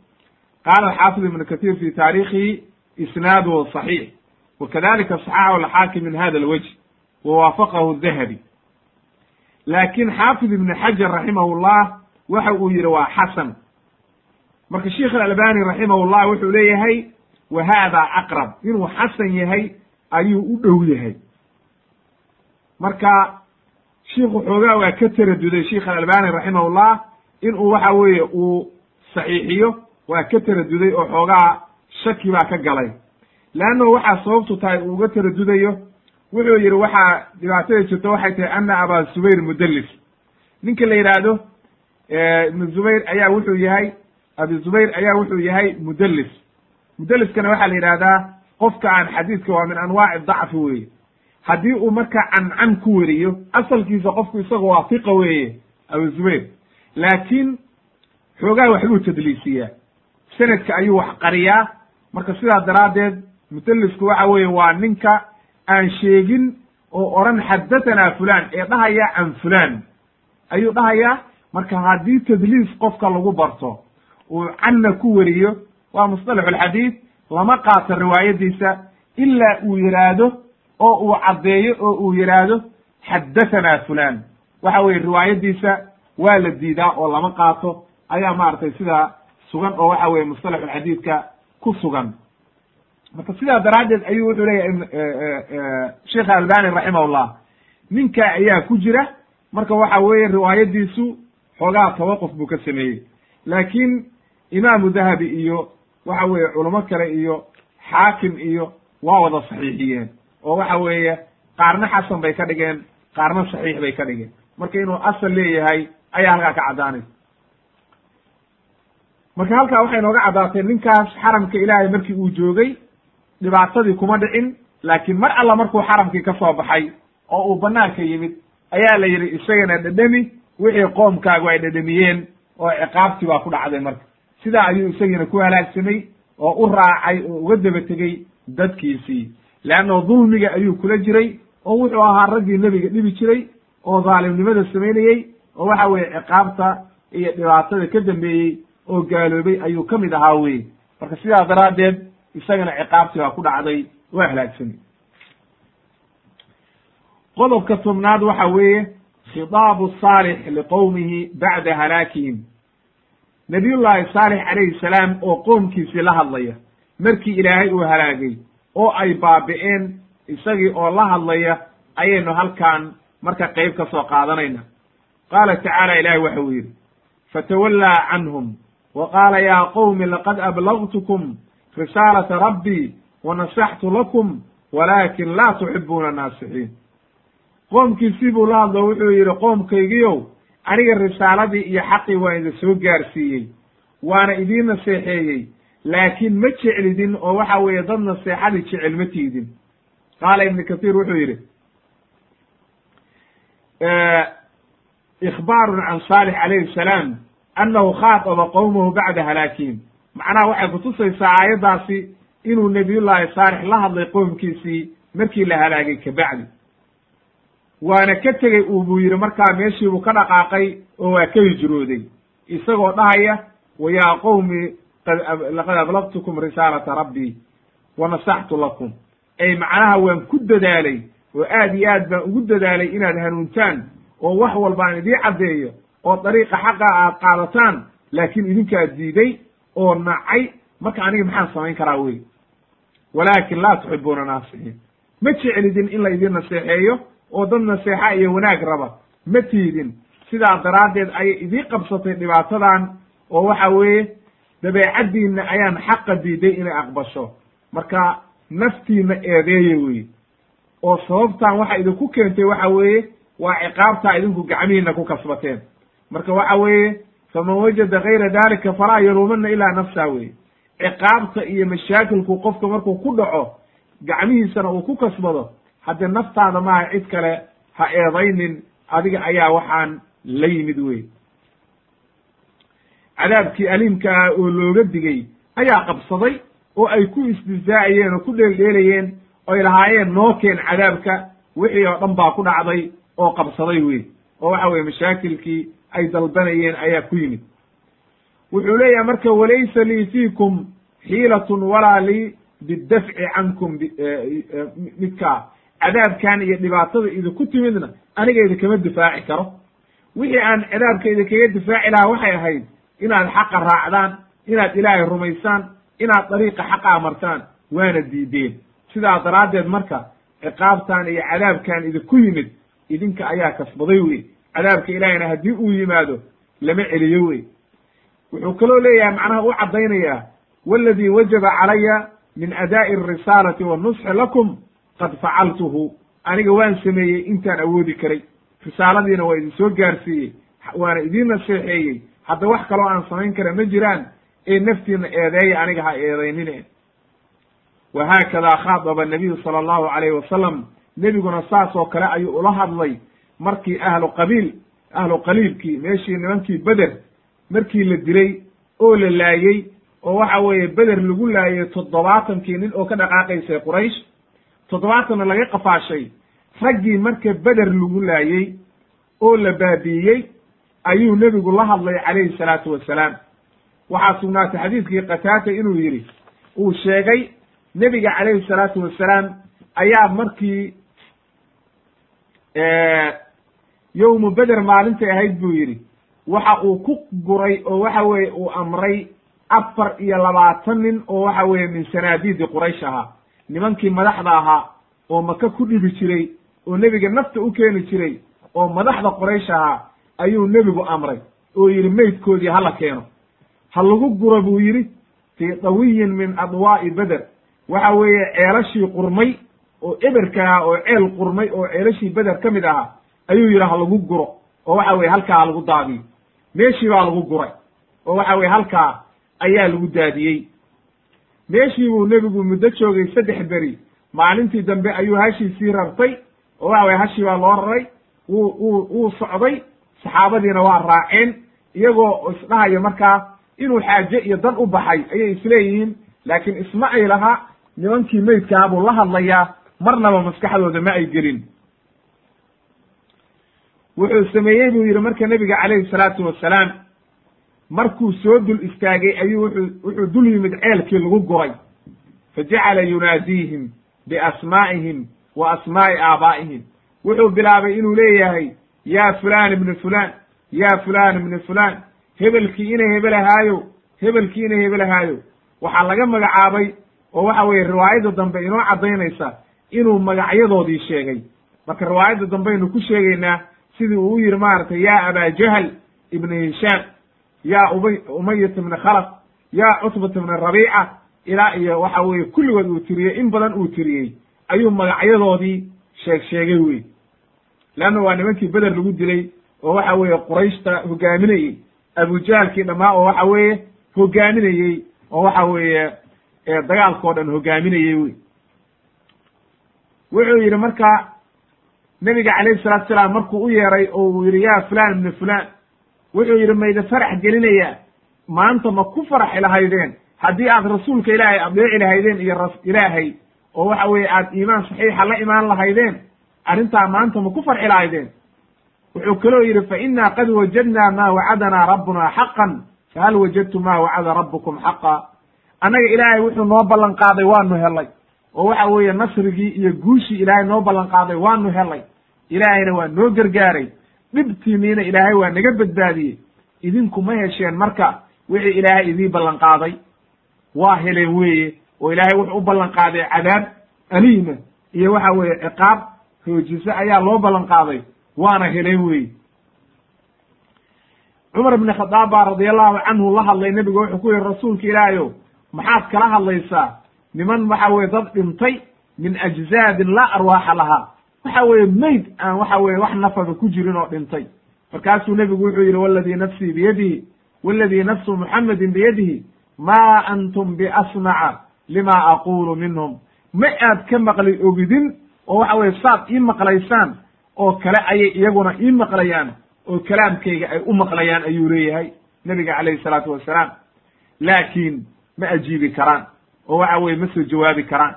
qaala alxaafid ibnu katiir fi taariikhihi isnaaduhu صaxiix wakadalika صaxaxahu alxaakim min hada alwajh wawaafaqahu dahabi laakin xaafid ibni xajar raximah llah waxa uu yihi waa xasan. Marka sheikh alalbani raximah llah wuxuu leeyahay wa hada aqrab. Inuu xasan yahay ayuu u dhow yahay. Marka shiiku xoogaa waa ka taraduday sheikh alalbani raximah llah inuu waxa weeye uu saxiixiyo waa ka taraduday oo xoogaa shaki baa ka galay. Leanno waxaa sababtu tahay uu uga taradudayo wuxuu yidhi waxaa dhibaatada jirta waxay tahay ana aba zubayr mudallis ninka la yidhaahdo ibnu zubayr ayaa wuxuu yahay abi zubayr ayaa wuxuu yahay mudallis. Mudalliskana waxaa la yidhahdaa qofka aan xadiidka waa min anwaaci dacfi weeye. Haddii uu marka cancan ku weriyo asalkiisa qofku isaga waa fiqa weeye abu zubayr. Laakiin xoogaha waxbuu tadliisiyaa. Sanadka ayuu wax qariyaa. Marka sidaa daraaddeed mudalisku waxa weeye waa ninka aan sheegin oo odhan xaddatanaa fulan ee dhahaya can fulan ayuu dhahayaa marka haddii tadliis qofka lagu barto uu canna ku weriyo waa musطalax alxadiid lama qaato riwaayadiisa ilaa uu yidhaahdo oo uu caddeeyo oo uu yidhaahdo xaddatanaa fulan waxa weye riwaayadiisa waa la diidaa oo lama qaato. Ayaa maaragtay sidaa sugan oo waxa weye musطalax alxadiidka ku sugan. Marka sidaa daraaddeed ayuu wuxuu leeyahay sheekh albani raximahullah ninka ayaa ku jira. Marka waxa weeye riwaayadiisu xoogaa tawaquf buu ka sameeyey. Laakiin imaamu dahabi iyo waxa weeye culamo kale iyo xaakim iyo waa wada saxiixiyeen. Oo waxa weeye qaarna xasan bay ka dhigeen qaarna saxiix bay ka dhigeen. Marka inuu asal leeyahay ayaa halkaa ka caddaanaysa marka halkaa waxay nooga caddaatay ninkaas xaramka ilaahay markii uu joogay dhibaatadii kuma dhicin laakiin mar alla markuu xaramkii ka soo baxay oo uu banaanka yimid ayaa la yidhi isagana dhedhemi wixii qoomkaagu ay dhedhemiyeen oo ciqaabtii baa ku dhacday marka. Sidaa ayuu isagiina ku halaagsamay oo u raacay oo uga daba tegey dadkiisii. Leanno dulmiga ayuu kula jiray oo wuxuu ahaa raggii nebiga dhibi jiray oo dhaalimnimada samaynayey oo waxa weeye ciqaabta iyo dhibaatada ka dambeeyey oo gaaloobay ayuu ka mid ahaa weye marka sidaa daraaddeed isagana ciqaabtii baa ku dhacday waa halaagsamay. Qodobka tobnaad waxa weeye khidaabu saalix liqowmihi bacda halaakihim nabiyullaahi saalix calayhi salaam oo qoomkiisii la hadlaya markii ilaahay uu halaagay oo ay baabi'een isagii oo la hadlaya ayaynu halkan marka qeyb ka soo qaadanayna qaala tacaala ilaahay waxa uu yidhi fatawallaa canhum wa qaala yaa qowmi laqad ablagtukum risaalata rabbii wa nasaxtu lakum walaakin laa tuxibuuna naasixiin qoomkiisii buu la hadlo wuxuu yidhi qoomkaygiiow aniga risaaladii iyo xaqii waa idin soo gaarsiiyey waana idiin naseexeeyey laakiin ma jeclidin oo waxa weeye dad naseexadii jecel ma tiidin. Qaala ibnu kathiir wuxuu yidhi ikhbaarun can saalix calayhi salaam annahu khaataba qowmahu bacda halaakihim macnaha waxay kutusaysaa aayaddaasi inuu nebiyullaahi saalix la hadlay qoomkiisii markii la halaagay kabacdi waana ka tegey uu buu yidhi markaa meeshiibuu ka dhaqaaqay oo waa ka hijrooday. Isagoo dhahaya wa yaa qowmi laqad ablagtukum risaalata rabbii wa nasaxtu lakum. Ay macnaha waan ku dadaalay oo aad iyo aad baan ugu dadaalay inaad hanuuntaan oo wax walbaan idii caddeeyo oo dariiqa xaqa aad qaadataan laakiin idinkaa diiday oo nacay. Marka aniga maxaan samayn karaa wey walaakin laa tuxibuuna naasixiin. Ma jeclidin in la idin naseexeeyo oo dad naseexa iyo wanaag raba. Ma tiidin sidaa daraaddeed ayay idii qabsatay dhibaatadan oo waxa weeye dabeecaddiinna ayaan xaqa diiday inay aqbasho. Marka naftiina eedeeye weye oo sababtan waxa idinku keentay waxa weeye waa ciqaabtaa idinku gacmihiina ku kasbateen. Marka waxa weeye faman wajada gayra dalika falaa yaluumana ilaa nafsaa weye ciqaabta iyo mashaakilku qofka markuu ku dhaco gacmihiisana uu ku kasbado haddee naftaada maaha cid kale ha eedaynin adiga ayaa waxaan la yimid wey cadaabkii aliimka ah oo looga digay ayaa qabsaday oo ay ku istihzaa'ayeen oo ku dheeldheelayeen oy lahaayeen noo keen cadaabka wixii oo dhan baa ku dhacday oo qabsaday wey oo waxa weye mashaakilkii ay dalbanayeen ayaa ku yimid. Wuxuu leeyahay marka walaysa lii fiikum xiilatun walaa lii bidafci cankum midkaa cadaabkan iyo dhibaatada idinku timidna aniga idinkama difaaci karo. Wixii aan cadaabka idinkaga difaaci lahaa waxay ahayd inaad xaqa raacdaan inaad ilaahay rumaysaan inaad dariiqa xaqa amartaan waana diideen. Sidaa daraaddeed marka ciqaabtan iyo cadaabkan idinku yimid idinka ayaa kasbaday wey cadaabka ilaahayna haddii uu yimaado lama celiyo wey wuxuu kaloo leeyahay macnaha u caddaynayaa waladii wajaba calaya min adaa'i arisaalati wannusxi lakum qad facaltuhu aniga waan sameeyey intaan awoodi karay. Risaaladiina waa idin soo gaarsiiyey waana idiin naseexeeyey. Hadda wax kaloo aan samayn kara ma jiraan ee naftiina eedeeya aniga ha eedaynine wa haakada khaadaba nabiyu sala allahu alayhi wasalam nebiguna saas oo kale ayuu ula hadlay. Markii ahlu qabiil ahlu qaliilkii meeshii nimankii beder markii la dilay oo la laayey oo waxa weeye beder lagu laayay toddobaatankii nin oo ka dhaqaaqaysay quraysh toddobaatanna laga qafaashay raggii marka beder lagu laayey oo la baabi'iyey ayuu nebigu la hadlay calayhi salaatu wasalaam waxaa sugnaatay xadiidkii qataata inuu yidhi uu sheegay nebiga calayhi salaatu wasalaam ayaa markii yowmu beder maalintay ahayd buu yidhi. Waxa uu ku guray oo waxa weeye uu amray afar iyo labaatan nin oo waxa weeye min sanaadiidi quraysh ahaa nimankii madaxda ahaa oo maka ku dhibi jiray oo nebiga nafta u keeni jiray oo madaxda quraysh ahaa ayuu nebigu amray oo yidhi meydkoodii hala keeno. Ha lagu guro buu yidhi fii dawiyin min adwaa'i beder waxa weeye ceelashii qurmay oo eberka ahaa oo ceel qurmay oo ceelashii beder ka mid ahaa ayuu yidhi ha lagu guro. Oo waxa weye halkaa ha lagu daadiyo meeshii baa lagu guray. Oo waxa weye halkaa ayaa lagu daadiyey meeshii buu nebigu muddo joogay saddex beri. Maalintii dambe ayuu hashiisii rartay oo waxa weye hashii baa loo raray. Wuu wuu wuu socday. Saxaabadiina waa raaceen iyagoo isdhahaya markaa inuu xaaje iyo dan u baxay ayay isleeyihiin laakiin isma ay laha nimankii meydkaha buu la hadlayaa marnaba maskaxdooda ma ay gelin. Wuxuu sameeyey buu yidhi marka nebiga calayhi salaatu wasalaam markuu soo dul istaagay ayuu wuxuu wuxuu dul yimid ceelkii lagu guray fa jacala yunaadiihim biasmaa'ihim wa asmaa'i aabaa'ihim. Wuxuu bilaabay inuu leeyahay yaa fulaan ibnu fulaan yaa fulaan ibnu fulaan hebelkii ina hebelahaayo hebelkii ina hebelahaayo waxaa laga magacaabay oo waxa weeye riwaayadda dambe inoo caddaynaysa inuu magacyadoodii sheegay. Marka riwaayadda dambeaynu ku sheegaynaa sidii uu u yidhi maaragtay yaa abaa jahl ibna hishaam ubay umayat ibna khalaf yaa cutbat ibna rabiica ilaa iyo waxa weeye kulligood uu tiriyey in badan uu tiriyey ayuu magacyadoodii sheeg sheegay wey leanna waa nimankii beder lagu dilay oo waxa weeye qurayshta hogaaminayey abujahalkii dhammaa oo waxa weeye hogaaminayey oo waxa weeye dagaalkao dhan hogaaminayey wey wuxuu yidhi marka nebiga calayhi salatu salaam markuu u yeeray oo uu yidhi ya fulan ibnu fulan wuxuu yidhi mayda farax gelinayaa maanta ma ku faraxi lahaydeen haddii aad rasuulka ilaahay adeeci lahaydeen iyo ras ilaahay oo waxa weeye aad iimaan saxiixa la imaan lahaydeen arrintaa maanta ma ku farxi lahaydeen wuxuu kaloo yidhi fa inaa qad wajadnaa maa wacadanaa rabbuna xaqan fahal wajadtum maa wacada rabbukum xaqa? Annaga ilaahay wuxuu noo ballan qaaday waanu helay. Oo waxa weeye nasrigii iyo guushii ilaahay noo ballan qaaday waanu helay. Ilaahayna waa noo gargaaray dhibtiiniina ilaahay waa naga badbaadiyey. Idinku ma hesheen marka wixii ilaahay idii ballan qaaday waa heleen weeye oo ilaahay wuxuu u ballan qaaday cadaab aliima iyo waxa weeye ciqaab hoojise ayaa loo ballan qaaday waana heleen weeye. Cumar ibn khadaab baa radiallahu canhu la hadlay nebigu wuxuu ku yihi rasuulka ilaahayow maxaad kala hadlaysaa? Niman waxa weye dad dhintay min ajzaadin laa arwaaxa lahaa waxa weeye mayd aan waxa weye wax nafaba ku jirin oo dhintay. Markaasuu nebigu wuxuu yidhi waladii nafsii biyadihi waladii nafsu muxamedin biyadihi ma antum biasmaca lima aqulu minhum. Ma aad ka maqli ogidin oo waxa weye saad ii maqlaysaan oo kale ayay iyaguna ii maqlayaan oo kalaamkayga ay u maqlayaan ayuu leeyahay nebiga calayhi salaatu wassalaam laakiin ma ajiibi karaan oo waxa weye ma soo jawaabi karaan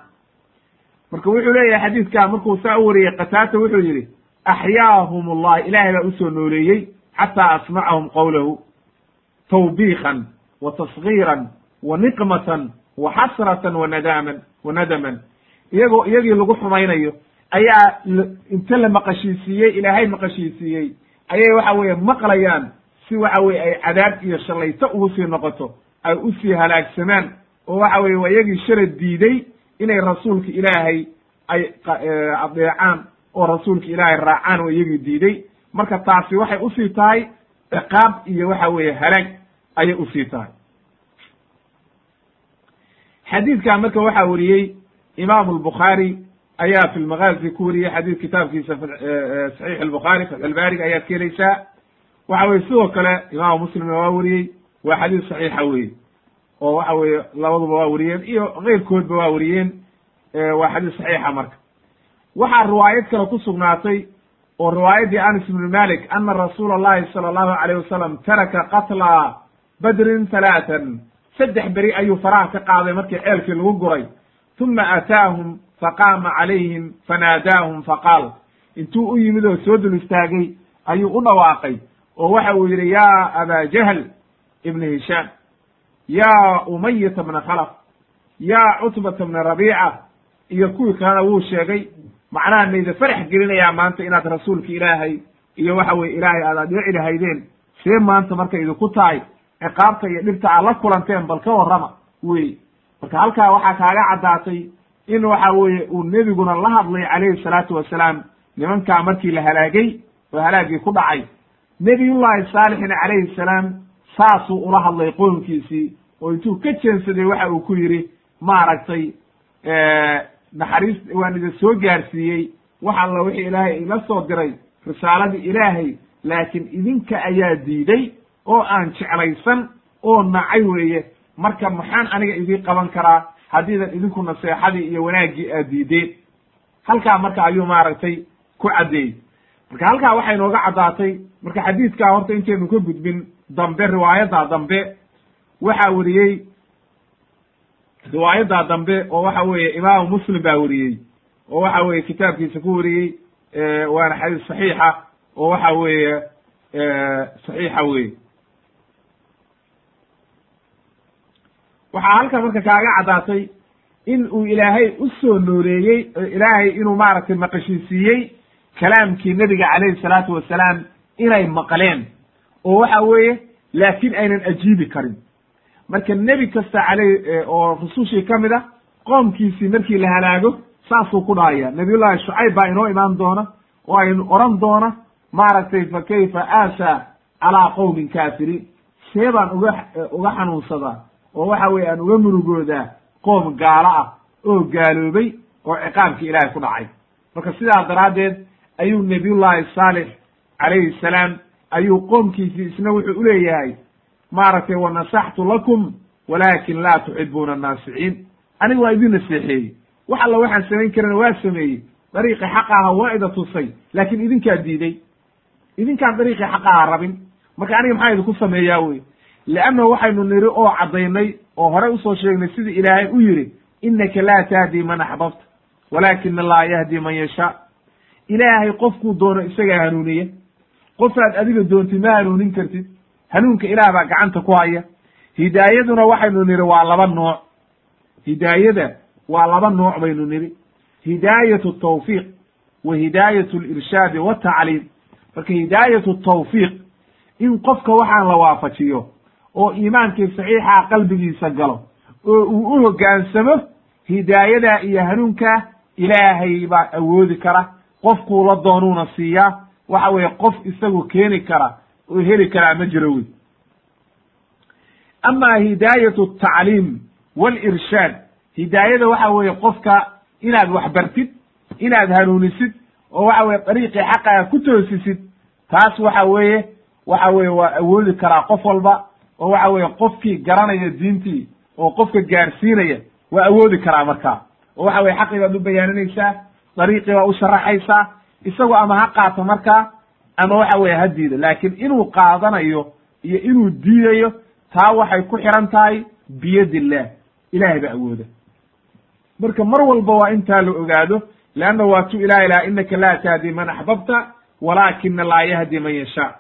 marka wuxuu leeyahay xadiidkaa markuu saa u wariyey qataata wuxuu yidhi axyaahum allah ilaahay baa u soo nooleeyey xataa asmacahum qowlahu tawbiikan wa tasgiiran wa niqmatan wa xasratan wa nadaaman wa nadaman. Iyagoo iyagii lagu xumaynayo ayaa inta la maqashiisiiyey ilaahay maqashiisiiyey ayay waxa weeye maqlayaan si waxa weye ay cadaab iyo shallayto ugu sii noqoto ay u sii halaagsamaan oo waxa weye waa iyagii shalad diiday inay rasuulka ilaahay ay adeecaan oo rasuulka ilaahay raacaan oo iyagii diiday. Marka taasi waxay u sii tahay ciqaab iyo waxa weeye halaag ayay u sii tahay. Xadiidkan marka waxaa weriyey imaamu albukhaari ayaa fi lmagaazi ku weriyey xadiid kitaabkiisa saxiix albukhaari fatxulbaariga ayaad ka helaysaa waxa weye sidoo kale imaamu muslimna waa weriyey waa xadiid saxiixa weye oo waxa weeye labaduba waa weriyeen iyo keyrkoodba waa weriyeen waa xadiis saxiixa marka. Waxaa riwaayad kale ku sugnaatay oo riwaayaddii anas ibnu malik ana rasuula allahi sala allahu alayh wasalam taraka qatla badrin halaatan saddex beri ayuu faraha ka qaaday markii ceelkii lagu guray. Uma aataahum faqaama calayhim fanaadaahum faqaal intuu u yimid oo soo dul istaagay ayuu u dhawaaqay oo waxa uu yidhi yaa aba jahl ibna hishaam yaa umayata bna khalaf yaa cutbata bna rabiica iyo kuwii kalena wuu sheegay macnaha nayda farax gelinayaa maanta inaad rasuulka ilaahay iyo waxa weye ilaahay aad adeeci lahaydeen. See maanta markay idinku tahay ciqaabta iyo dhibta aad la kulanteen bal ka warrama wey marka halkaa waxaa kaaga caddaatay in waxa weeye uu nebiguna la hadlay calayhi salaatu wasalaam nimankaa markii la halaagay oo halaagii ku dhacay. Nebiyullahi saalixina calayhi salaam saasuu ula hadlay qoomkiisii oo intuu ka jeensaday waxa uu ku yidhi maaragtay naxariis waan idin soo gaarsiiyey wax alla wixii ilaahay ila soo diray risaaladii ilaahay laakiin idinka ayaa diiday oo aan jeclaysan oo nacay weeye. Marka maxaan aniga idii qaban karaa haddiidan idinku naseexadii iyo wanaaggii aad diideen. Halkaa marka ayuu maaragtay ku caddeeyey. Marka halkaa waxay nooga caddaatay marka xadiidkaa horta intaynu ka gudbin dambe riwaayaddaa dambe waxaa weriyey riwaayaddaa dambe oo waxa weeye imaamu muslim baa weriyey oo waxa weeye kitaabkiisa ku weriyey waana xadiis saxiixa oo waxa weeye saxiixa weye waxaa halkan marka kaaga caddaatay in uu ilaahay u soo nooleeyey ilaahay inuu maaragtay maqashiisiiyey kalaamkii nebiga calayhi salaatu wasalaam inay maqleen oo waxa weeye laakiin aynan ajiibi karin. Marka nebi kasta caley oo rusushii ka mid ah qoomkiisii markii la halaago saasuu ku dhahaya nabiyullahi shucayb baa inoo imaan doona oo aynu oran doona maaragtay fa kayfa aasa calaa qowmin kaafiriin? See baan uga uga xanuunsadaa oo waxa weye aan uga murugoodaa qoom gaalo ah oo gaaloobay oo ciqaabkii ilaahay ku dhacay. Marka sidaa daraaddeed ayuu nebiyullahi saalix calayhi salaam ayuu qoomkiisii isna wuxuu uleeyahay maaragtay wanasaxtu lakum walaakin laa tuxibuuna annaasiciin aniga waa idin naseexeeyey wax alla waxaan samayn karana waa sameeyey. Dariiqii xaqa aha waa ida tusay laakiin idinkaa diiday. Idinkaan dariiqii xaqa aha rabin. Marka aniga maxaa idinku sameeyaa wey leanna waxaynu niri oo caddaynay oo horey u soo sheegnay sidii ilaahay u yidhi innaka laa tahdi man axbabta walaakina allaha yahdi man yashaa. Ilaahay qofkuu doono isagaa hanuuniya qofaad adiga doontid ma hanuunin kartid. Hanuunka ilaah baa gacanta ku haya. Hidaayaduna waxaynu nidhi waa laba nooc. Hidaayada waa laba nooc baynu nidhi. Hidaayatu tawfiiq wa hidaayatu lirshaadi watacliim marka hidaayatu tawfiiq in qofka waxaan la waafajiyo oo iimaankii saxiixa qalbigiisa galo oo uu u hoggaansamo hidaayadaa iyo hanuunkaa ilaahay baa awoodi kara. Qofkuu la doonuuna siiyaa waxa weeye qof isagu keeni kara oo heli karaa ma jiro wey. Ama hidaayatu tacliim walirshaad hidaayada waxa weeye qofka inaad wax bartid inaad hanuunisid oo waxa weye dariiqii xaqaga ku toosisid taas waxa weeye waxa weye waa awoodi karaa qof walba oo waxa weeye qofkii garanaya diintii oo qofka gaarsiinaya waa awoodi karaa markaa. Oo waxa weye xaqii baad u bayaaninaysaa dariiqii baa u sharaxaysaa isagu ama ha qaato markaa ama waxa weye ha diido. Laakiin inuu qaadanayo iyo inuu diidayo taa waxay ku xiran tahay biyad illah ilahay baa awooda. Marka mar walba waa intaa la ogaado leanna waa tu ilahay laha inaka laa tahdi man axbabta walaakina laa yahdi man yashaa.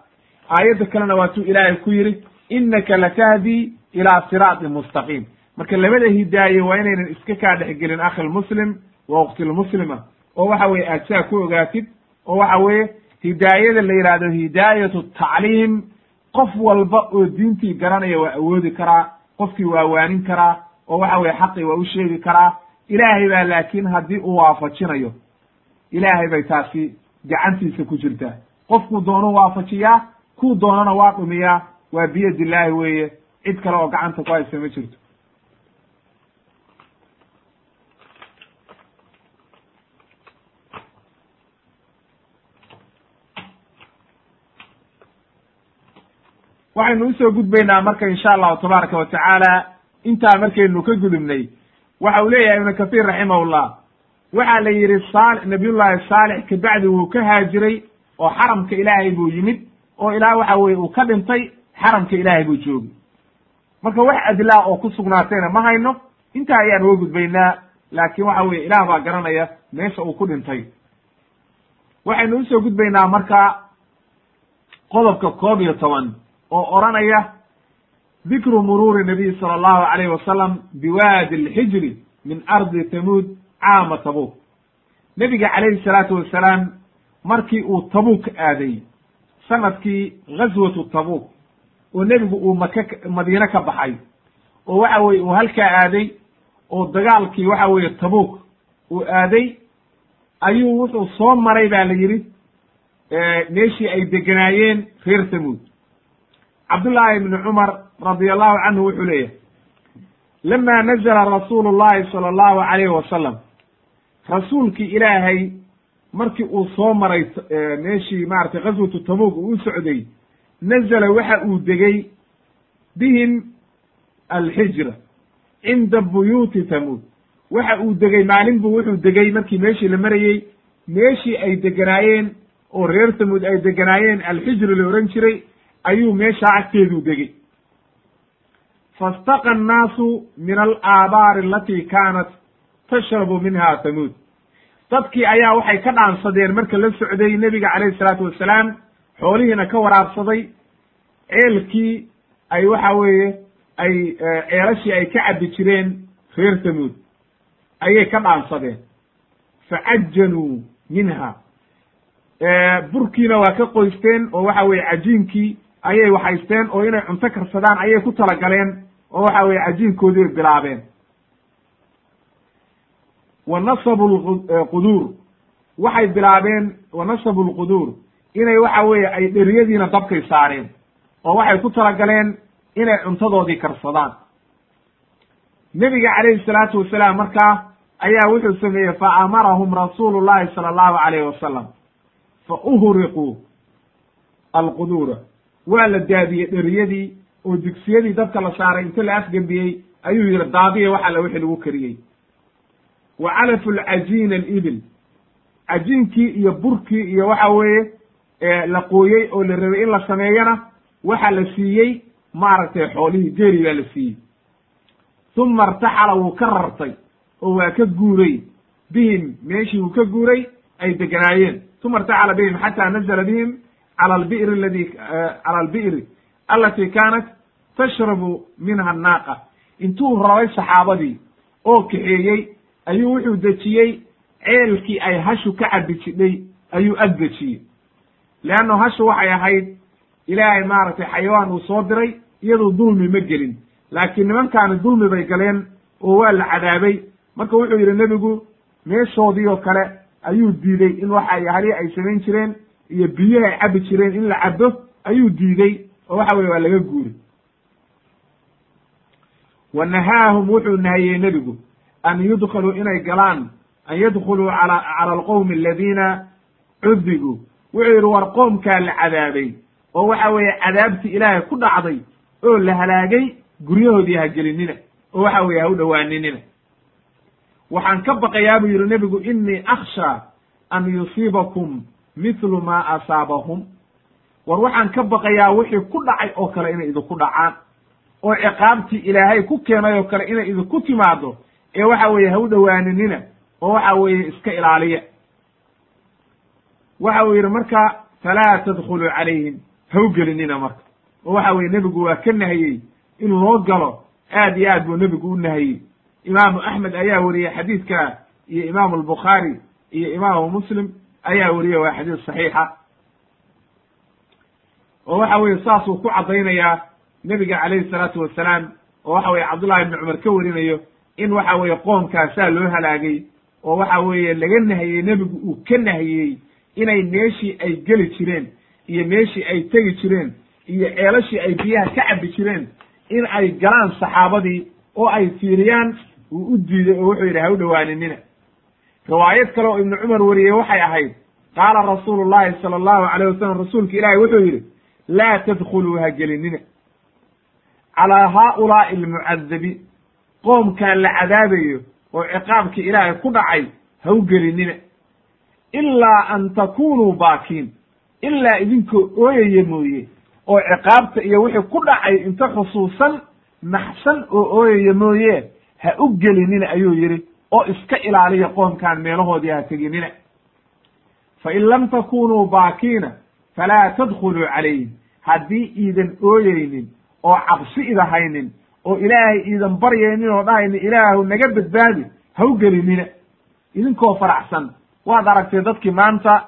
Aayadda kalena waa tu ilaahay ku yidhi inaka latahdi ilaa siraatin mustaqiim. Marka labada hidaaye waa inaynan iska kaa dhexgelin akhi lmuslim wa ukti lmuslima oo waxa weye aad saa ku ogaatid oo waxa weeye hidaayada la yidhahdo hidaayatu tacliim qof walba oo diintii garanaya waa awoodi karaa qofkii waa waanin karaa oo waxa weye xaqii waa u sheegi karaa ilaahay baa laakiin haddii uu waafajinayo ilaahay bay taasi gacantiisa ku jirtaa. Qofkuu doonu waafajiyaa kuu doonana waa dhumiyaa waa biyad illaahi weeye cid kale oo gacanta ku haysa ma jirto waxaynu u soo gudbaynaa marka insha allahu tabaaraka wa tacaala intaa markaynu ka gudubnay. Waxa uu leeyahay ibnu kahiir raximahullah. Waxaa la yidhi sal nabiyullahi saalix kabacdi wuu ka haajiray oo xaramka ilaahay buu yimid oo ilaa waxa weye uu ka dhintay xaramka ilaahay buu joogay. Marka wax adlaa oo ku sugnaatayna ma hayno intaa ayaan uga gudbaynaa laakiin waxa weye ilaah baa garanaya meesha uu ku dhintay. Waxaynu u soo gudbaynaa marka qodobka koob iyo toban oo odhanaya dikru muruuri nabiy sala allahu alayhi wasalam biwaadi alxijri min ardi tamuud caama tabuk. Nebiga calayhi salaatu wasalaam markii uu tabuk aaday sannadkii ghaswatu tabuk oo nebigu uu maka madiine ka baxay oo waxa weye uu halkaa aaday oo dagaalkii waxa weeye tabuk uu aaday ayuu wuxuu soo maray ba la yidhi meeshii ay deganaayeen reer tamuud cabdullaahi ibni cumar radi allahu canhu wuxuu leeyahay lama nazla rasuulu llahi sala allahu alayhi wasalam rasuulkii ilaahay markii uu soo maray meeshii maratay ghaswatu tabuk uu u socday nazala waxa uu degey bihim alxijra cinda buyuuti tamuud waxa uu degey maalin buu wuxuu degey markii meeshii la marayey meeshii ay deganaayeen oo reer tamuud ay deganaayeen alxijri la ohan jiray ayuu meeshaa agteeduu degey fastaqa annaasu min alaabaari alatii kaanat tashrabu minha tamuud dadkii ayaa waxay ka dhaansadeen marka la socday nebiga calayhi salaatu wassalaam xoolihiina ka waraabsaday ceelkii ay waxa weeye ay ceelashii ay ka cabbi jireen reer tamuud ayay ka dhaansadeen. Facajjanuu minha burkiina waa ka qoysteen oo waxa weye cajiinkii ayay waxaysteen oo inay cunto karsadaan ayay ku talagaleen oo waxa weye cajiinkoodii bilaabeen. Wa nasabu lquduur waxay bilaabeen wa nasabu lquduur inay waxa weeye ay dheriyadiina dabkay saareen oo waxay ku talagaleen inay cuntadoodii karsadaan. Nebiga calayhi salaatu wasalaam markaa ayaa wuxuu sameeyey fa amarahum rasuulu llahi sala allahu alayhi wasalam fa uhriquu alquduura waa la daadiyey dheriyadii oo digsiyadii dabka la saaray inta la afgembiyey. Ayuu yihi daadiya wax alla wixii lagu kariyey. Wa calafu lcajiina alibil. Cajiinkii iyo burkii iyo waxa weeye la qooyey oo la rabay in la sameeyana waxa la siiyey maaragtay xoolihii geeri baa la siiyey. Uma irtaxala wuu ka rartay oo waa ka guuray. Bihim meeshii wuu ka guuray ay deganaayeen uma irtaxala bihim xata nazla bihim cala albiri aladi cala albiri alati kaanat tashrabu minha annaaqa intuu rabay saxaabadii oo kaxeeyey ayuu wuxuu dejiyey ceelkii ay hashu ka cabi jidhay ayuu ag dejiyey leanno hashu waxay ahayd ilaahay maaragtay xayawaan uu soo diray iyaduu dulmi ma gelin laakiin nimankaani dulmi bay galeen oo waa la cadaabay marka wuxuu yidhi nebigu meeshoodii oo kale ayuu diiday in waxa hali ay samayn jireen iyo biyaha ay cabi jireen in la cabo ayuu diiday oo waxa weye waa laga guuri wa nahaahum wuxuu nahayey nebigu an yudkhaluu inay galaan an yadkhuluu ala cala alqowmi aladiina cudibuu wuxuu yidhi war qoomkaa la cadaabay oo waxa weeye cadaabtii ilaahay ku dhacday oo la halaagay guryahoodii ha gelinina oo waxa weeye ha u dhowaaninina waxaan ka baqayaa buu yidhi nebigu inii akhshaa an yusiibakum mithlu maa asaabahum. War waxaan ka baqayaa wixii ku dhacay oo kale inay idinku dhacaan. Oo ciqaabtii ilaahay ku keenay oo kale inay idinku timaado ee waxa weeye ha u dhowaaninina oo waxa weeye iska ilaaliya. Waxa uu yidhi marka falaa tadkhuluu calayhim. Ha u gelinina marka. Oo waxa weye nebigu waa ka nahiyey in loo galo. Aad iyo aad buu nebigu u nahiyey imaamu axmed ayaa weriyey xadiidka iyo imaamu albukhaari iyo imaamu muslim ayaa weriyey waa xadiis saxiixa. oo waxa weye saasuu ku caddaynayaa nebiga calayhi salaatu wasalaam oo waxa weye cabdullahi ibni cumar ka werinayo in waxa weeye qoomkaasaa loo halaagay oo waxa weeye laga nahiyey nebigu uu ka nahiyey inay meeshii ay geli jireen iyo meeshii ay tegi jireen iyo ceelashii ay biyaha ka cabbi jireen in ay galaan saxaabadii oo ay fiiriyaan uu u diiday oo wuxuu yidhi ha u dhowaaninina riwaayad kale oo ibnu cumar wariyey waxay ahayd qaala rasuulu llahi sala allahu alayh wasalam rasuulka ilaahi wuxuu yidhi laa tadkhuluu ha gelinina. Calaa haaulaa'i almucadabiin qoomkaa la cadaabayo oo ciqaabkii ilaahay ku dhacay ha u gelinina. Ilaa an takunuu baakiin ilaa idinkoo ooyaya mooye oo ciqaabta iyo wixii ku dhacay inta xusuusan naxsan oo ooyaya mooye ha u gelinina ayuu yidhi oo iska ilaaliya qoomkaan meelahoodii ha teginina fain lam takunuu baakiina falaa tadkhuluu calayhim haddii iidan ooyeynin oo cabsi idahaynin oo ilaahay iidan baryaynin oo dhahaynin ilaahu naga badbaadi ha u gelinina idinkoo faraxsan waad aragtay dadkii maanta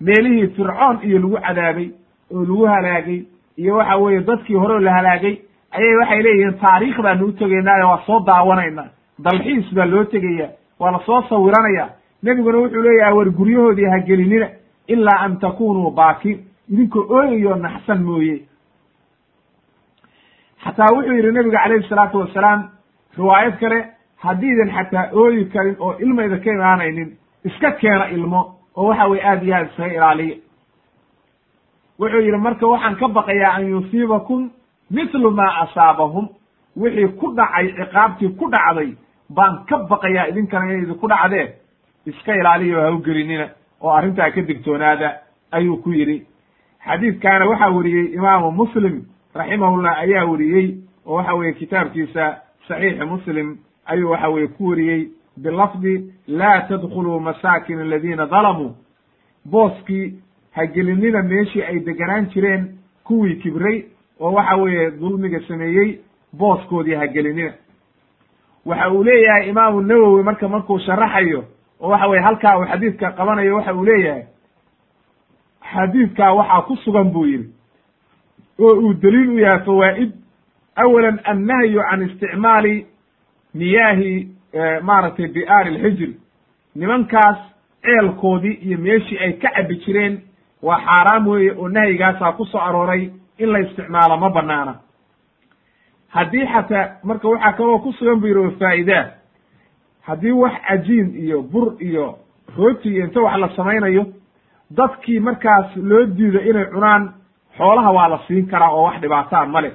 meelihii fircoon iyo lagu cadaabay oo lagu halaagay iyo waxa weeye dadkii hore la halaagay ayay waxay leeyihiin taariikh baanu u tegaynaayo waa soo daawanayna dalxiis baa loo tegaya waa la soo sawiranaya nebiguna wuxuu leeyahay war guryahoodii ha gelinina ilaa an takunuu baakin idinkoo ooyayo naxsan mooye. Xataa wuxuu yidhi nebiga calayhi salaatu wasalaam riwaayad kale haddiidan xataa ooyi karin oo ilmayda ka imaanaynin iska keena ilmo oo waxa weye aad iyo aad isaga ilaaliya. Wuxuu yidhi marka waxaan ka baqayaa an yusiibakum mithlu maa asaabahum. Wixii ku dhacay ciqaabtii ku dhacday baan ka baqayaa idinkana inay idinku dhacdee iska ilaaliya oo ha u gelinina oo arrintaa ka digtoonaada ayuu ku yidhi. Xadiidkaana waxaa weriyey imaamu muslim raximahullah ayaa weriyey oo waxa weeye kitaabkiisa saxiixi muslim ayuu waxa weye ku weriyey bilafdi laa tadkhuluu masaakin aladiina dalamuu. Booskii ha gelinina meeshii ay deganaan jireen kuwii kibray oo waxa weeye dulmiga sameeyey booskoodii ha gelinina waxa uu leeyahay imaamu nawowi marka markuu sharaxayo oo waxa weye halkaa uu xadiidka qabanayo waxa uu leeyahay xadiidkaa waxaa ku sugan buu yidhi oo uu daliil u yahay fawaa'id awalan annahyu can isticmaali miyaahi maaragtay bi'aari lxijri nimankaas ceelkoodii iyo meeshii ay ka cabi jireen waa xaaraam weeye oo nahyigaasaa ku soo arooray in la isticmaalo ma banaana haddii xataa marka waxaa kaloo ku sugan bu yidhi oo haddii wax cajiin iyo bur iyo rooti iyo inta wax la samaynayo dadkii markaas loo diido inay cunaan xoolaha waa la siin karaa oo wax dhibaataa male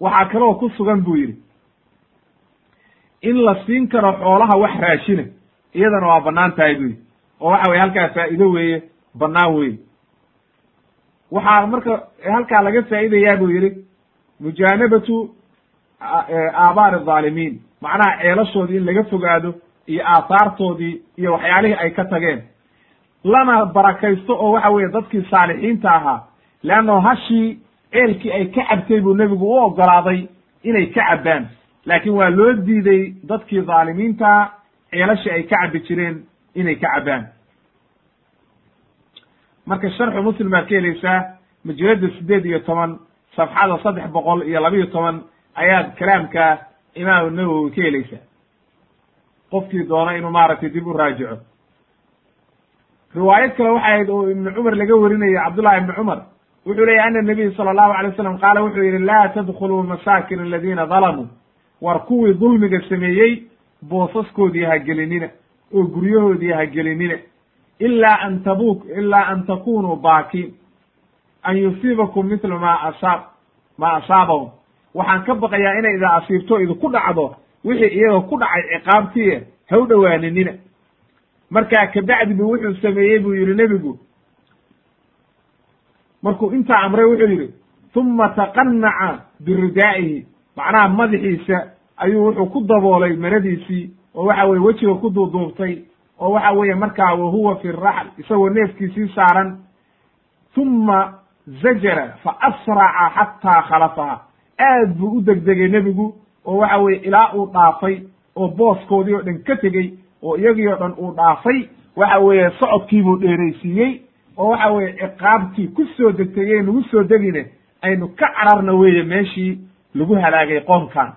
waxaa kaloo ku sugan buu yidhi in la siin karo xoolaha wax raashina iyadana waa bannaan tahay buu yidhi. Oo waxa weye halkaa faa'iido weeye bannaan weye waxaa marka halkaa laga faa'idayaa buu yidhi mujaanabatu aabaari adaalimiin macnaha ceelashoodii in laga fogaado iyo aahaartoodii iyo waxyaalihii ay ka tageen. Lana barakaysto oo waxa weeye dadkii saalixiinta ahaa leanno hashii ceelkii ay ka cabtay buu nebigu u ogolaaday inay ka cabbaan. Laakiin waa loo diiday dadkii dhaalimiintaa ceelashii ay ka cabbi jireen inay ka cabbaan. Marka sharxu muslim baad ka helaysaa majalada siddeed iyo toban safxada saddex boqol iyo labiyo toban ayaad kalaamka imaamu nawowi ka helaysaa qofkii doona inuu maaragtay dib u raajico. Riwaayad kale waxay ahayd oo ibnu cumar laga warinayo cabdullahi ibni cumar. Wuxuu leeyahy ana nabiy sala allahu alay wasalam qaala wuxuu yidhi laa tadkhuluu masaakin aladiina dalamuu war kuwii dulmiga sameeyey boosaskoodii ha gelinina oo guryahoodii ha gelinina ilaa an tabu ilaa an takunuu baakiin an yusiibakum mithla ma asaab ma asaabahum. Waxaan ka baqayaa inay idin asiibto idinku dhacdo wixii iyaga ku dhacay ciqaabtii ha u dhowaaninina markaa kabacdi bu wuxuu sameeyey buu yidhi nebigu. Markuu intaa amray wuxuu yidhi uma taqanaca biridaa'ihi. Macnaha madaxiisa ayuu wuxuu ku daboolay maradiisii oo waxa weye wejiga ku duuduubtay oo waxa weeye markaa wahuwa fi raxl isagoo neefkiisii saaran. Uma zajara fa asraca xataa khalafaha aad buu u degdegay nebigu oo waxa weye ilaa uu dhaafay oo booskoodii oo dhan ka tegey oo iyagii oo dhan uu dhaafay waxa weeye socodkiibuu dheeraysiiyey oo waxa weeye ciqaabtii ku soo degtegey nagu soo degine aynu ka cararna weeye meeshii lagu halaagay qoomkan.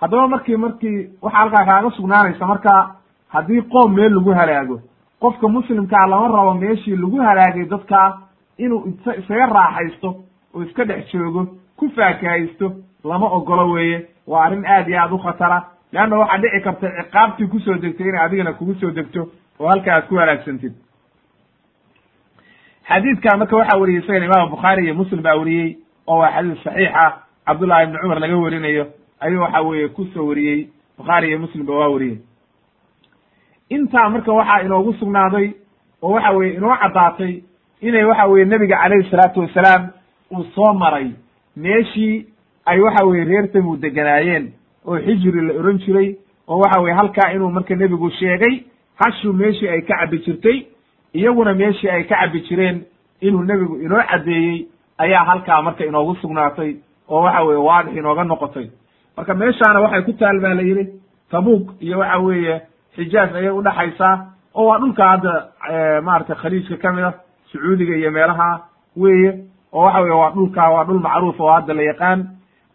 Haddaba markii markii waxaa halkaa kaaga sugnaanaysa marka haddii qoom meel lagu halaago qofka muslimkaa lama rabo meeshii lagu halaagay dadkaa inuu is isaga raaxaysto oo iska dhex joogo ku faakahaysto lama ogolo weeye. Waa arrin aad iyo aad u khatara. Leanna waxaa dhici karta ciqaabtii ku soo degtay inay adigana kugu soo degto oo halka aad ku halaagsantid xadiidka marka waxaa weriyey isagan imaam bukhaari iyo muslim baa weriyey oo waa xadiis saxiixa cabdullahi ibni cumar laga werinayo ayuu waxa weeye ku soo wariyey. Bukhaari iyo muslim ba waa wariyey intaa marka waxaa inoogu sugnaaday oo waxa weye inoo caddaatay inay waxa weye nebiga calayhi salaatu wasalaam uu soo maray. Meeshii ay waxa weye reer tamud deganaayeen oo xijri la ohan jiray oo waxa weye halkaa inuu marka nebigu sheegay hashu meeshii ay ka cabbi jirtay iyaguna meeshii ay ka cabbi jireen inuu nebigu inoo caddeeyey ayaa halkaa marka inoogu sugnaatay oo waxa weye waadix inooga noqotay. Marka meeshaana waxay ku taal baa la yidhi tabuuk iyo waxa weeye xijaaz ayay udhaxaysaa oo waa dhulka hadda maaragtay khaliijka ka mid a sacuudiga iyo meelaha weeye oo waxa weye waa dhulka waa dhul macruuf oo hadda la yaqaan.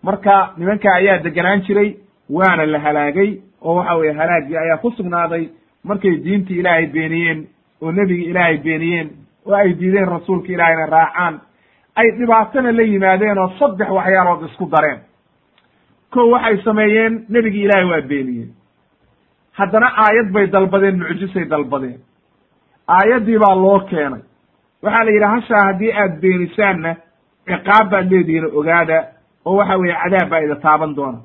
Marka nimanka ayaa degenaan jiray waana la halaagay oo waxa weye halaagii ayaa ku sugnaaday. Markay diintii ilaahay beeniyeen oo nebigi ilaahay beeniyeen oo ay diideen rasuulka ilaahayna raacaan ay dhibaatona la yimaadeen oo saddex waxyaalood isku dareen. Ko waxay sameeyeen nebigii ilaahay waa beeniyeen. Haddana aayad bay dalbadeen mucjisay dalbadeen. Aayaddii baa loo keenay waxaa la yidhi hashaa haddii aad beenisaanna ciqaab baad leedihiin ogaada oo waxa weeye cadaab baa ida taaban doona.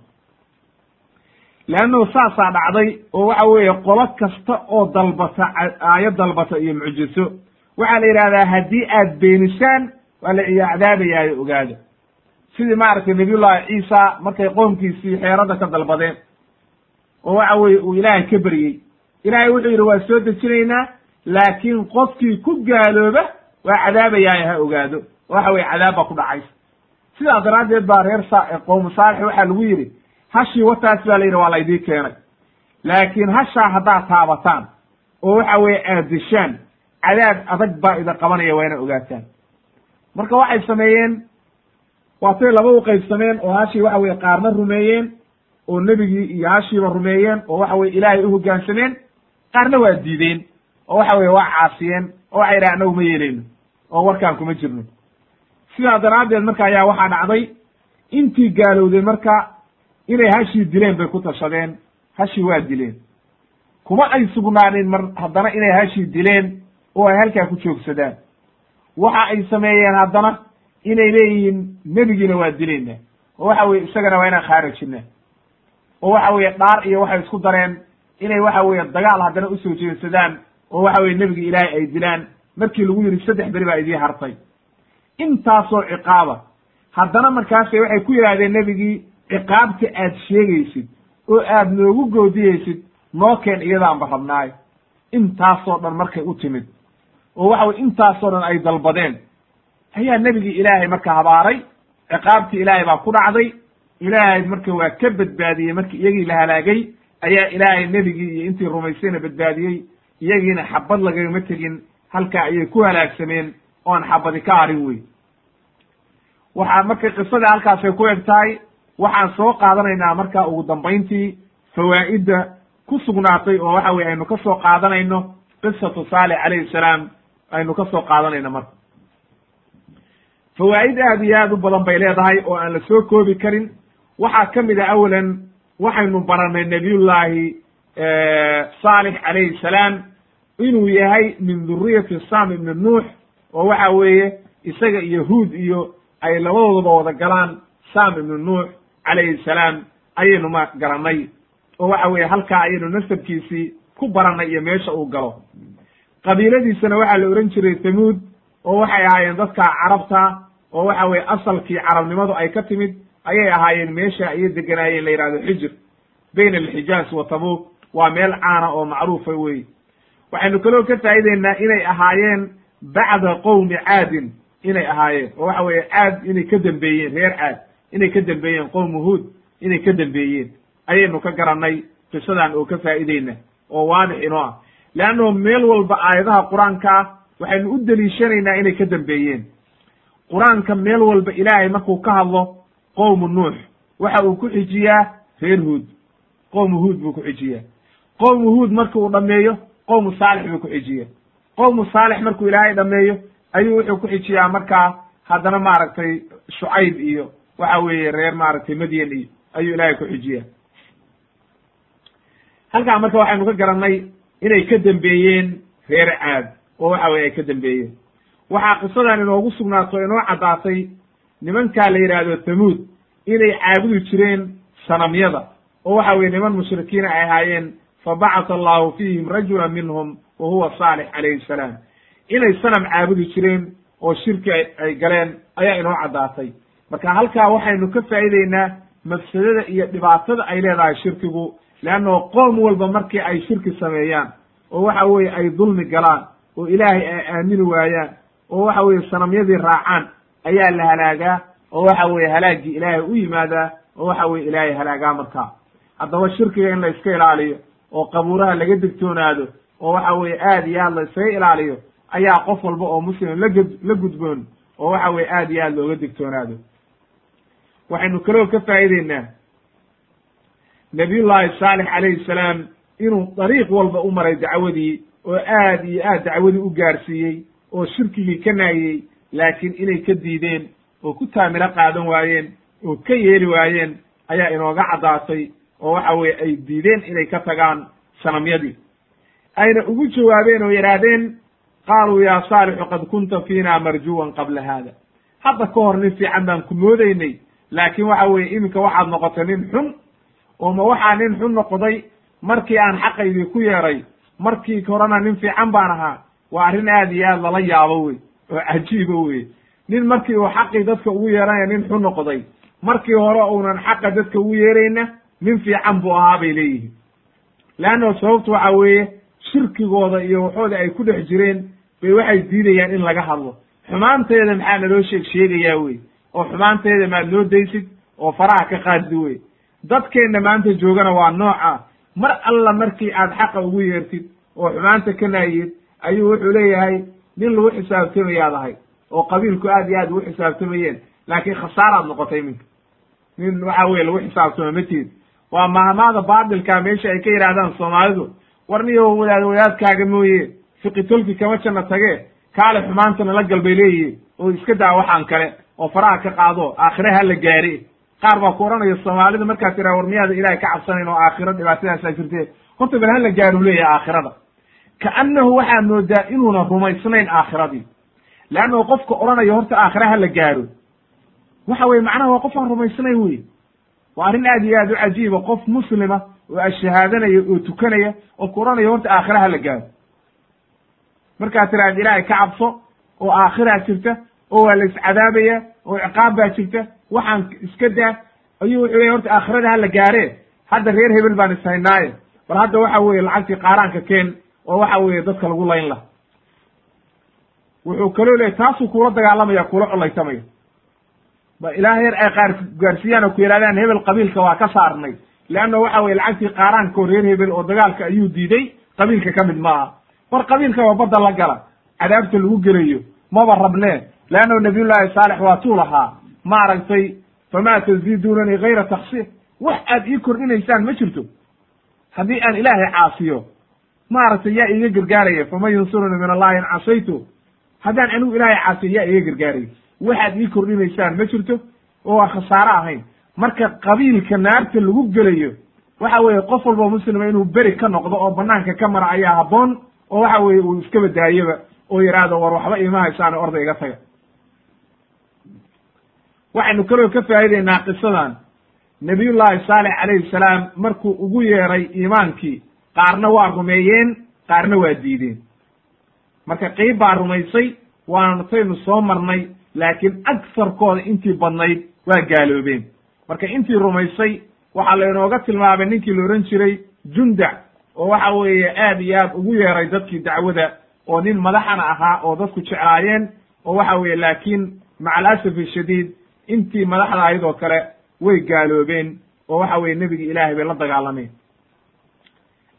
Leannahu saasaa dhacday oo waxa weeye qolo kasta oo dalbata aayad dalbata iyo mucjiso. Waxaa la yidhahdaa haddii aad beenisaan waa la iyo cadaabayaayo ogaada. Sidii maaragtay nabiyullahi ciisa markay qoomkiisii xeerada ka dalbadeen oo waxa weye uu ilaahay ka beryey ilaahay wuxuu yidhi waa soo dejinaynaa laakiin qofkii ku gaalooba waa cadaabayaayo ha ogaado. Waxa weye cadaab baa ku dhacaysa. Sidaa daraaddeed baa reer sa qowmu saalix waxaa lagu yidhi hashii wataas baa la yidhi waa laydii keenay. Laakiin hashaa haddaad taabataan oo waxa weeye aad dishaan cadaab adag baa ida qabanaya waa ogaataan. Marka waxay sameeyeen waatay laba u qaybsameen oo hashii waxa weye qaarna rumeeyeen oo nebigii iyo hashiiba rumeeyeen oo waxa weye ilaahay u hoggaansameen qaarna waa diideen oo waxa weye waa caasiyeen oo waxay yidhaha anagu ma yeeleyno oo warkaan kuma jirno. Sidaa daraaddeed marka ayaa waxaa dhacday intii gaalowday marka inay hashii dileen bay ku tashadeen hashii waa dileen. Kuma ay sugnaanin mar haddana inay hashii dileen oo ay halkaa ku joogsadaan. Waxa ay sameeyeen haddana inay leeyihiin nebigiina waa dilayna oo waxa weye isagana waa inaan khaarajina oo waxa weeye dhaar iyo waxay isku dareen inay waxa weeye dagaal haddana u soo jeedsadaan. Oo waxa weye nebigi ilaahay ay dilaan markii lagu yidhi saddex beri baa idii hartay. Intaasoo ciqaaba. Haddana markaase waxay ku yidhahdeen nebigii ciqaabta aad sheegaysid oo aad noogu goodiyeysid noo keen iyadaanba rabnaay. Intaasoo dhan markay u timid. Oo waxa weye intaasoo dhan ay dalbadeen. Ayaa nebigii ilaahay marka habaaray. Ciqaabtii ilaahay baa ku dhacday. Ilaahay marka waa ka badbaadiyey markii iyagii la halaagay ayaa ilaahay nebigii iyo intii rumaysayna badbaadiyey. Iyagiina xabad lagagama tegin halkaa ayay ku halaagsameen oon xabadi ka harin wey waxaa marka qisada halkaasay ku eg tahay waxaan soo qaadanaynaa marka ugu dambayntii fawaa'idda ku sugnaatay oo waxa weye aynu ka soo qaadanayno qisatu saalix calayhi salaam aynu ka soo qaadanayno marka. Fawaa'id aad iyo aad u badan bay leedahay oo aan la soo koobi karin. Waxaa ka mid a awalan waxaynu baranay nabiyullaahi saalix calayhi salaam inuu yahay min duriyati sam ibni nuux oo waxa weeye isaga iyo huud iyo ay labadoodaba wada galaan sam ibnu nuux calayhi salaam ayaynu ma garanay oo waxa weeye halkaa ayaynu nasabkiisii ku barannay iyo meesha uu galo. Qabiiladiisana waxaa la ohan jiray thamuud oo waxay ahaayeen dadka carabta oo waxa weye asalkii carabnimadu ay ka timid ayay ahaayeen meesha ayay deganaayeen la yidhahdo xijir bayna alxijaaz wa tabuuk waa meel caana oo macruufa wey waxaynu kaloo ka faa'ideynaa inay ahaayeen bacda qowmi caadin inay ahaayeen. Oo waxa weeye caad inay ka dembeeyeen reer caad. Inay ka dembeeyeen qowmu huud inay ka dembeeyeen ayaynu ka garannay qisadan oo ka faa'ideyna oo waadix inoo ah. Leannahu meel walba aayadaha qur'aanka ah waxaynu u deliishanaynaa inay ka dembeeyeen qur'aanka meel walba ilaahay markuu ka hadlo qowmu nuux waxa uu ku xijiyaa reer huud. Qowmu huud buu ku xijiyaa. Qowmu huud marki uu dhameeyo qowmu saalix buu ku xijiya qowmu saalix markuu ilaahay dhameeyo ayuu wuxuu ku xijiyaa markaa haddana maaragtay shucayb iyo waxa weeye reer maaragtay madyan iyo ayuu ilaahay ku xijiya halkaa marka waxaynu ka garannay inay ka dembeeyeen reer caad oo waxa weye ay ka dembeeyeen waxaa qisadan inoogu sugnaato inoo caddaatay nimankaa la yidhaahdo thamuud inay caabudi jireen sanamyada oo waxa weye niman mushrikiina ay ahaayeen fabacata allahu fiihim rajula minhum wa huwa saalix calayhi salaam inay sanam caabudi jireen oo shirki ay galeen ayaa inoo caddaatay marka halkaa waxaynu ka faa'iideynaa mafsadada iyo dhibaatada ay leedahay shirkigu leanno qoom walba markii ay shirki sameeyaan oo waxa weeye ay dulmi galaan oo ilaahay ay aamini waayaan oo waxa weeye sanamyadii raacaan ayaa la halaagaa oo waxa weeye halaaggii ilaahay u yimaadaa oo waxa weye ilaahay halaagaa markaa haddaba shirkiga in la iska ilaaliyo oo qabuuraha laga digtoonaado oo waxa weeye aad iyo aad la iskaga ilaaliyo ayaa qof walba oo muslim lagud la gudboon oo waxa weye aad iyo aad looga digtoonaado waxaynu kaloo ka faa'iideynaa nabiyullaahi saalix calayhi salaam inuu dariiq walba u maray dacwadii oo aad iyo aad dacwadii u gaarsiiyey oo shirkigii ka naayey laakiin inay ka diideen oo ku taamilo qaadan waayeen oo ka yeeli waayeen ayaa inooga caddaatay oo waxa weeye ay diideen inay ka tagaan sanamyadii. Ayna ugu jawaabeen oo yidhaahdeen qaaluu yaa saalixu qad kunta fiina marjuwan qabla haada. Hadda ka hor nin fiican baan ku moodeynay laakiin waxa weeye iminka waxaad noqotay nin xun oo ma waxaa nin xun noqday markii aan xaqaydii ku yeeray markii horena nin fiican baan ahaa waa arrin aad iyo aad lala yaabo wey oo cajiiba wey nin markii uu xaqii dadka ugu yeeranaya nin xun noqday markii hore uunan xaqa dadka ugu yeerayna nin fiican buu ahaa bay leeyihiin. Leanno sababtu waxa weeye shirkigooda iyo waxooda ay ku dhex jireen bay waxay diidayaan in laga hadlo. Xumaanteeda maxaa naloo sheeg sheegayaa wey oo xumaanteeda maad noo daysid oo faraha ka qaaddi wey dadkeenna maanta joogana waa nooca. Mar alla markii aad xaqa ugu yeertid oo xumaanta ka naayid ayuu wuxuu leeyahay nin lagu xisaabtamayaad ahay oo qabiilku aad iyo aad ugu xisaabtamayeen laakiin khasaaraad noqotay iminka nin waxa weye lagu xisaabtamo matid waa mahmaada baatilka meesha ay ka yidhaahdaan soomaalidu. War niyo wadaad wadaadkaaga mooye. Fiqi tolki kama janna tage. Kaale xumaantana la gal bay leeyihiin oo iska daa waxaan kale. Oo faraha ka qaado. Aakhire ha la gaari. Qaar baa ku odhanaya soomaalida markaad tiraa war miyaada ilahay ka cabsanayn oo aakhiro dhibaatadaasaa jirte horta bal hala gaaru leeyahay aakhirada. Kaannahu waxaa moodaa inuuna rumaysnayn aakhiradii leannahu qofka odhanaya horta aakhira ha la gaaro. Waxa weye macnaha waa qof aan rumaysnayn wey waa arrin aad iyo aad u cajiiba qof muslima oo ashahaadanaya oo tukanaya oo ku odhanaya horta aakhira ha la gaaro. Markaad tiraad ilaahay ka cabso oo aakhiraa jirta oo waa la iscadaabaya oo ciqaab baa jirta waxaan iska daa ayuu wuxuu leya horta aakhirada ha la gaaree hadda reer hebel baan ishaynaaye bal hadda waxa weeye lacagtii qaaraanka keen oo waxa weeye dadka lagu layn lah wuxuu kaloo leeyay taasuu kuula dagaalamaya kuula colaytamaya ba ilaa heer ay qaar gaarsiiyaan oo ku yidhahdaan hebel qabiilka waa ka saarnay. Leanna waxa weye lacagtii qaaraanka oo reer hebel oo dagaalka ayuu diiday qabiilka ka mid maaha. War qabiilka waa badda la gala cadaabta lagu gelayo maba rabnee leannahu nabiyullaahi saalex waa tuu lahaa. Maaragtay famaa taziidunanii gayra taksiir wax aad ii kordhinaysaan ma jirto. Haddii aan ilaahay caasiyo maaragtay yaa iiga gargaaraya faman yunsurunii min allahi in casaytu. Haddaan anigu ilaahay caasiyo yaa iiga gargaaraya waxaad ii kordhinaysaan ma jirto? Oo waa khasaare ahayn. Marka qabiilka naarta lagu gelayo waxa weeye qof walba muslima inuu beri ka noqdo oo banaanka ka mara ayaa habboon oo waxa weeye uu iska badaayoba oo yidhaahdo war waxba iima haysaan orda iga taga. Waxaynu kaloo ka faa'ideynaa qisadan. Nabiyullaahi saalex calayhi salaam markuu ugu yeeray iimaankii qaarna waa rumeeyeen qaarna waa diideen. Marka qiib baa rumaysay waana taynu soo marnay laakiin agsarkooda intii badnayd waa gaaloobeen. Marka intii rumaysay waxaa laynooga tilmaamay ninkii la odhan jiray jundac oo waxa weeye aad iyo aad ugu yeeray dadkii dacwada oo nin madaxana ahaa oo dadku jeclaayeen oo waxa weeye laakiin maca alasafi shadiid intii madaxda ahayd oo kale way gaaloobeen oo waxa weye nebigi ilaahay bay la dagaalameen.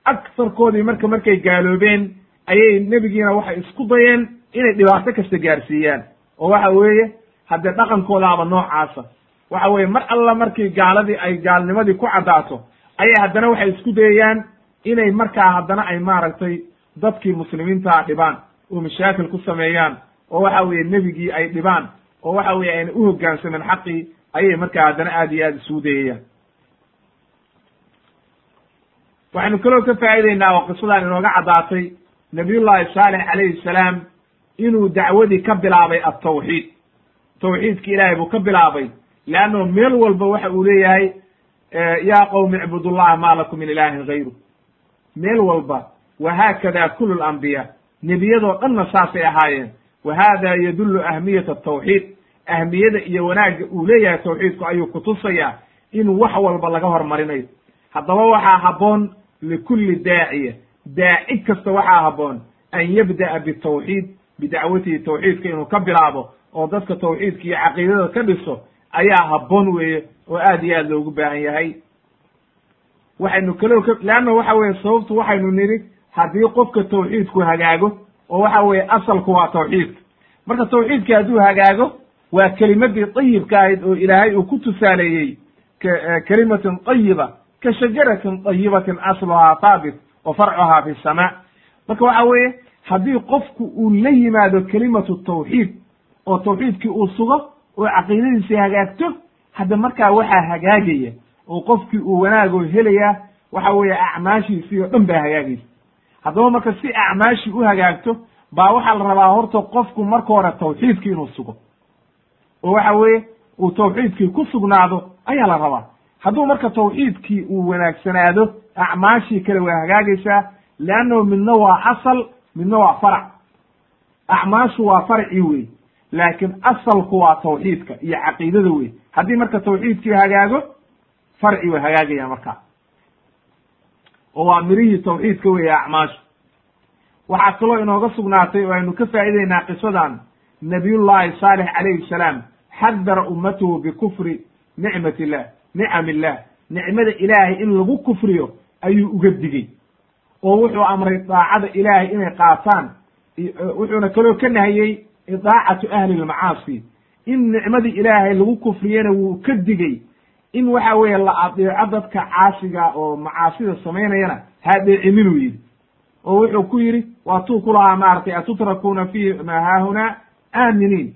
Agsarkoodii marka markay gaaloobeen ayay nebigiina waxay isku dayeen inay dhibaato kasta gaarsiiyaan oo waxa weeye haddee dhaqankoodaaba noocaasa. Waxa weeye mar alla markii gaaladii ay gaalnimadii ku caddaato ayay haddana waxay isku dayayaan inay markaa haddana ay maaragtay dadkii muslimiintaa dhibaan oo mashaakil ku sameeyaan oo waxa weeye nebigii ay dhibaan oo waxa weeye ayna u hoggaansamen xaqii ayay markaa haddana aad iyo aad isugu dayayaan. Waxaynu kaloo ka faa'ideynaa oo qisadan inooga caddaatay nabiyullaahi saalex calayhi salaam inuu dacwadii ka bilaabay altawxiid tawxiidki ilaahay buu ka bilaabay. Leanno meel walba waxa uu leeyahay yaa qowmi icbudullaha maa lakum min ilaahin gayru meel walba wa haakada kulu lambiya nebiyadoo dhanna saasay ahaayeen. Wa hada yadullu ahmiyat atawxiid ahmiyada iyo wanaagga uu leeyahay tawxiidku ayuu kutusayaa in wax walba laga hormarinayo. Haddaba waxaa habboon likulli daaciya. Daaci kasta waxaa habboon an yabda'a bitawxiid bidacwatihi tawxiidka inuu ka bilaabo oo dadka tawxiidka iyo caqiidada ka dhiso ayaa habboon weeye oo aad iyo aad loogu baahan yahay. Waxaynu kaloo ka leanna waxa weeye sababtu waxaynu nidhi haddii qofka tawxiidku hagaago oo waxa weeye asalku waa tawxiidka marka tawxiidki hadduu hagaago waa kelimadii dayibka ahayd oo ilaahay uu ku tusaaleeyey kelimatin dayiba ka shajaratin dayibatin asluhaa haabit wa farcuhaa fi samaa. Marka waxa weeye haddii qofku uu la yimaado kelimatu tawxiid oo tawxiidkii uu sugo oo caqiidadiisii hagaagto hadda markaa waxaa hagaagaya oo qofkii uu wanaagoo helayaa waxa weeye acmaashiisii oo dhan baa hagaagaysa. Haddaba marka si acmaashii u hagaagto baa waxaa la rabaa horta qofku marka hore tawxiidkii inuu sugo. Oo waxa weeye uu tawxiidkii ku sugnaado ayaa la rabaa. Hadduu marka tawxiidkii uu wanaagsanaado acmaashii kale waa hagaagaysaa leannahu midna waa asal midna waa farac. Acmaashu waa farcii wey laakiin asalku waa tawxiidka iyo caqiidada wey haddii marka tawxiidkii hagaago farci way hagaagayaan markaa oo waa mirihii tawxiidka weeye acmaashu. Waxaa kaloo inooga sugnaatay oo aynu ka faa'ideynaa qisadan nabiyullahi saalix calayhi salaam xadara ummatahu bikufri nicmat illah nicam illah. Nicmada ilaahay in lagu kufriyo ayuu uga digey oo wuxuu amray daacada ilaahay inay qaataan wuxuuna kaloo ka nahiyey idaacatu ahli lmacaasi in nicmadii ilaahay lagu kufriyena wuu ka digey in waxa weeye la adeeco dadka caasiga oo macaasida samaynayana hadeecininuu yidhi. Oo wuxuu ku yidhi waatuu ku lahaa maaragtay atutrakuuna fi ma haahuna aaminiin.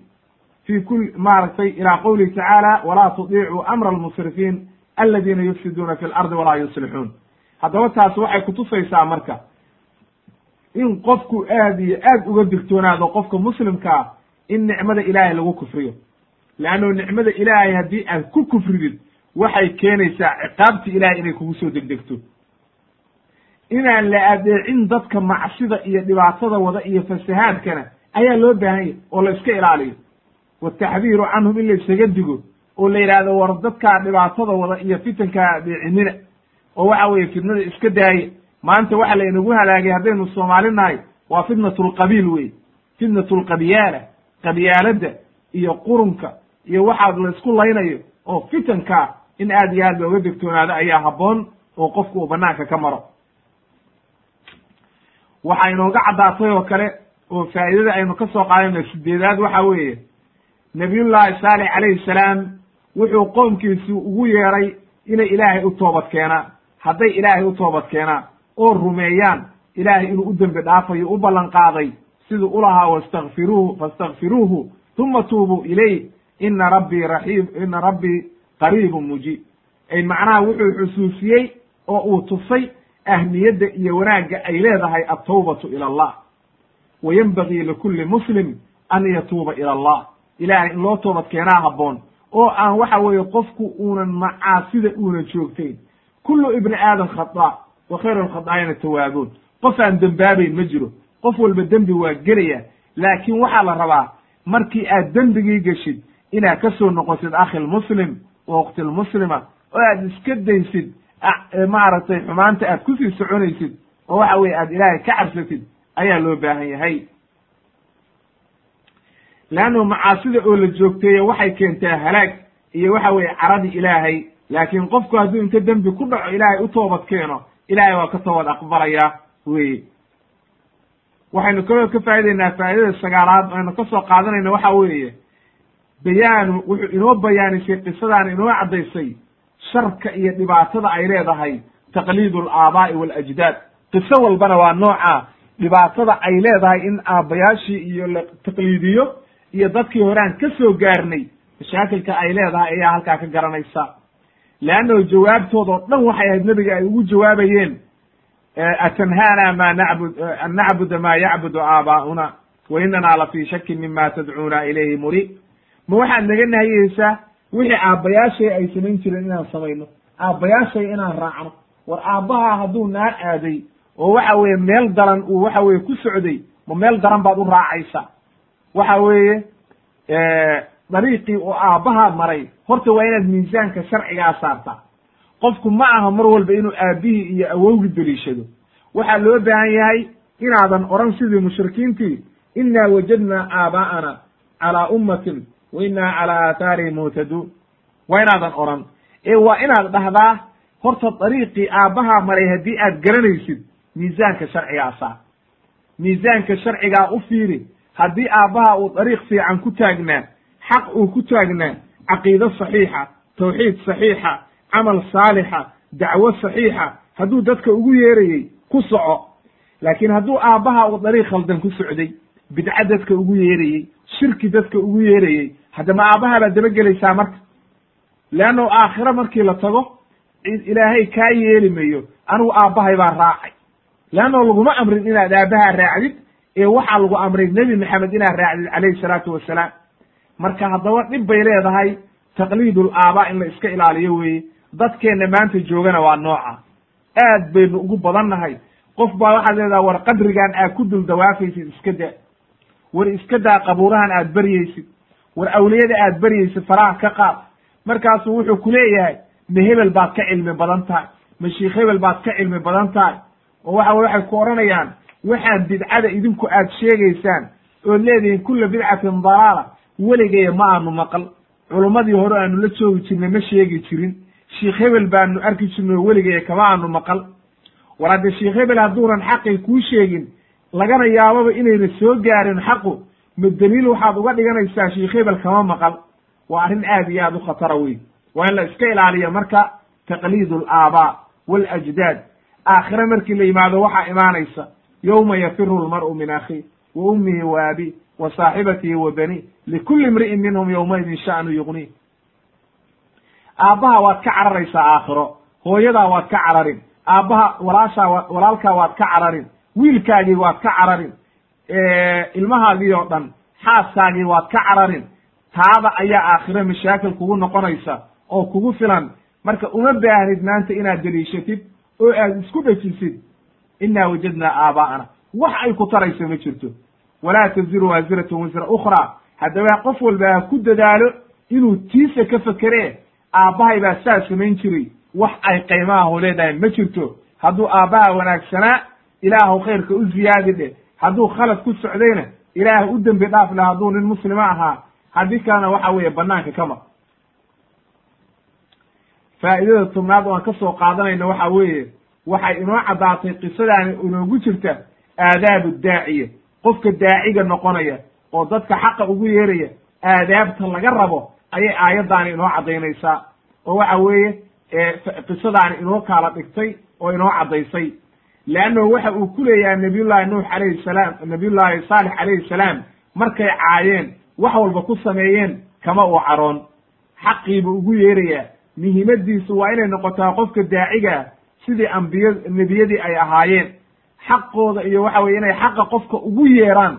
Fi kul maaragtay ila qowlihi tacaala walaa tudiicuu amra almusrifiin aladiina yufsiduuna fi lardi walaa yuslixuun haddaba taas waxay kutusaysaa marka in qofku aad iyo aad uga digtoonaado qofka muslimkaa in nicmada ilaahay lagu kufriyo. Leanno nicmada ilaahay haddii aad ku kufridid waxay keenaysaa ciqaabti ilahay inay kugu soo degdegto. Inaan la adeecin dadka macsida iyo dhibaatada wada iyo fasahaadkana ayaa loo baahan yahy oo la iska ilaaliyo. Wataxdiiru canhum in la isaga digo oo la yidhaahdo war dadkaa dhibaatada wada iyo fitankaa adeecinina oo waxa weeye fitnada iska daaya maanta waxa laynagu halaagay haddaynu soomaali nahay waa fitnatu lqabiil wey fitnatu lqabyaala qabyaaladda iyo qurunka iyo waxaad la isku laynayo oo fitankaa in aad iyo aad looga degtoonaado ayaa habboon oo qofku uu banaanka ka maro. Waxaa inooga caddaatay oo kale oo faa'idada aynu ka soo qaadayno sideedaad waxa weeye. Nabiyullaahi saalix calayhi salaam wuxuu qoomkiisi ugu yeeray inay ilaahay u toobad keenaan hadday ilaahay u toobad keenaan oo rumeeyaan ilaahay inuu u dembi dhaafayo u ballan qaaday siduu ulahaa wastakfiruuhu fastakfiruuhu uma tuubuu ilayh ina rabbii raxiim ina rabbii qariibun mujiib. Ay macnaha wuxuu xusuusiyey oo uu tusay ahmiyadda iyo wanaagga ay leedahay altawbatu ila allah. Wa yenbagii likulli muslim an yatuuba ila allah. Ilaahay in loo toobad keenaa habboon oo aan waxa weeye qofku uunan macaasida uunan joogtayn kullu ibni aadam khata wa khayru lkhadaa'ina tawaabuun qof aan dembaabayn ma jiro qof walba dembi waa gelaya laakiin waxaa la rabaa markii aad dembigii geshid inaad ka soo noqotid akhi lmuslim wa ukti lmuslima oo aad iska daysid maaragtay xumaanta aad ku sii soconaysid oo waxa weye aad ilaahay ka cabsatid ayaa loo baahan yahay leannu macaasida oo la joogteeya waxay keentaa halaag iyo waxa weeye caradii ilaahay laakiin qofku hadduu inta dembi ku dhaco ilaahay u toobad keeno ilaahay waa ka toobad aqbalaya weye waxaynu kaloo ka faa'ideynaa faa'idada sagaalaad aynu ka soo qaadanayna waxa weeye bayaanu wuxuu inoo bayaanisay qisadaan inoo caddaysay sharka iyo dhibaatada ay leedahay taqliidu alaabaa'i walajdaad qiso walbana waa nooca dhibaatada ay leedahay in aabbayaashii iyo la taqliidiyo iyo dadkii horaan ka soo gaarnay mashaakilka ay leedahay ayaa halkaa ka garanaysa leannahu jawaabtooda oo dhan waxay ahayd nebiga ay ugu jawaabayeen atanhaana ma nacbud an nacbuda ma yacbudu aabaa'una wa inana la fii shakin mima tadcuuna ilayhi muriib ma waxaad naga nahiyeysaa wixii aabbayaashay ay samayn jireen inaan samayno aabbayaashay inaan raacno war aabbaha hadduu naar aaday oo waxa weeye meel daran uu waxa weye ku socday ma meel daran baad u raacaysa waxa weeye dariiqii oo aabbahaa maray. Horta waa inaad miisaanka sharcigaa saartaa qofku ma aha mar walba inuu aabbihii iyo awowgii deliishado. Waxaa loo baahan yahay inaadan odhan sidii mushrikiintii innaa wajadnaa aabaa'ana calaa ummatin wa innaa calaa aathaarihim muhtaduun waa inaadan odhan. Ee waa inaad dhahdaa horta dariiqii aabbahaa maray haddii aad garanaysid miisaanka sharcigaa saar. Miisaanka sharcigaa u fiiri haddii aabbaha uu dariiq fiican ku taagnaa xaq uu ku taagnaa caqiido saxiixa tawxiid saxiixa camal saalixa dacwo saxiixa hadduu dadka ugu yeerayey ku soco laakiin hadduu aabbaha uu dariiq khaldan ku socday bidco dadka ugu yeerayey shirki dadka ugu yeerayey haddama aabbaha baad dabagelaysaa marka? Leanno aakhiro markii la tago ilaahay kaa yeeli mayo anigu aabbahay baa raacay. Leanno laguma amrin inaad aabbaha raacdid ee waxaa lagu amray nebi maxamed inaad raacdid calayhi salaatu wasalaam marka haddaba dhib bay leedahay taqliidul aabaa in la iska ilaaliyo weeye. Dadkeenna maanta joogana waa nooca. Aad baynu ugu badannahay. Qof baa waxaad leedaha war qadrigan aad ku dul dawaafaysid iska daa war iska daa qabuurahan aad beryaysid war awliyada aad beryaysid faraha ka qaad. Markaasuu wuxuu ku leeyahay ma hebel baad ka cilmi badan tahay. Ma sheikh hebel baad ka cilmi badan tahay. Oo waxa weye waxay ku odhanayaan waxaan bidcada idinku aad sheegaysaan ood leedihiin kulla bidcatin dalaala weligaya ma aanu maqal. Culummadii hore aanu la joogi jirnay ma sheegi jirin. Sheikh hebel baanu arki jirnay oo weligaya kama aanu maqal. War hadde sheikh hebel hadduunan xaqii kuu sheegin lagana yaababa inayna soo gaarin xaqu ma daliil waxaad uga dhiganaysaa sheikh hebel kama maqal. Waa arrin aad iyo aad u khatara weyn. Waa in la iska ilaaliyo marka taqliid alaabaa walajdaad aakhire markii la yimaado waxaa imaanaysa yowma yafiru lmar'u min akhiih wa ummihi wa abi wa saaxibatihi wa bani likulli imri'in minhum yowmaidin sha'nu yugnii aabbaha waad ka cararaysaa aakhiro hooyadaa waad ka cararin aabbaha walaashaa walaalkaa waad ka cararin wiilkaagii waad ka cararin ilmahaagii oo dhan xaaskaagii waad ka cararin taada ayaa aakhiro mashaakil kugu noqonaysa oo kugu filan marka uma baahnid maanta inaad deliishatid oo aad isku dhejisid innaa wajadnaa aabaa'ana wax ay ku tarayso ma jirto walaa taziru waasiratun wisra ukhraa. Haddaba qof walba ha ku dadaalo inuu tiisa ka fekeree aabbahay baa saa samayn jiray. Wax ay qaymahahu leedahay ma jirto. Hadduu aabbaha wanaagsanaa ilaahu khayrka u ziyaadi dheh hadduu khalad ku socdayna ilaah u dembi dhaaf leh hadduu nin muslima ahaa. Haddii kalena waxa weeye banaanka ka mar faa'idada tobnaad oo ka soo qaadanayna waxa weeye waxay inoo caddaatay qisadaani inoogu jirta aadaabu daaciya qofka daaciga noqonaya oo dadka xaqa ugu yeeraya aadaabta laga rabo ayay aayaddaani inoo caddaynaysaa. Oo waxa weeye qisadaani inoo kaala dhigtay oo inoo caddaysay. Leannahu waxa uu ku leeyahay nabiyullahi nuux calayhi salaam nabiyullahi saalix calayhi salaam markay caayeen wax walba ku sameeyeen kama uu caroon. Xaqiibu ugu yeerayaa muhiimadiisu waa inay noqotaa qofka daacigaa sidii ambiya nebiyadii ay ahaayeen xaqooda iyo waxa weye inay xaqa qofka ugu yeeraan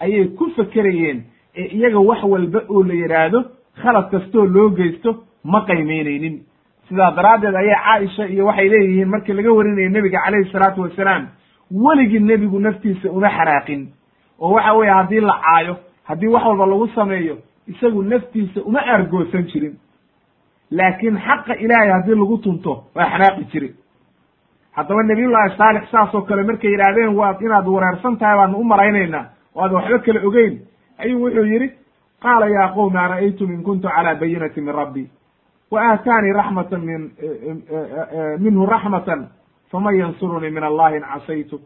ayay ku fekerayeen ee iyaga wax walba oo la yidhaahdo khalad kastoo loo geysto ma qaymaynaynin. Sidaa daraaddeed ayaa caaisha iyo waxay leeyihiin markii laga warinaya nebiga calayhi salaatu wasalaam weligii nebigu naftiisa uma xanaaqin oo waxa weeye haddii la caayo haddii wax walba lagu sameeyo isagu naftiisa uma aargoosan jirin. Laakiin xaqa ilaahay haddii lagu tunto waa xanaaqi jire haddaba nabiyullaahi saalix saas oo kale markay yidhaahdeen waad inaad wareersan tahay baanu u malaynaynaa o aad waxba kale ogeyn. Ayuu wuxuu yidhi qaala yaa qowmi ara'aytum in kuntu calaa bayinati min rabbi? Wa aataanii raxmatan min minhu raxmatan faman yansurunii min allahi in casaytu.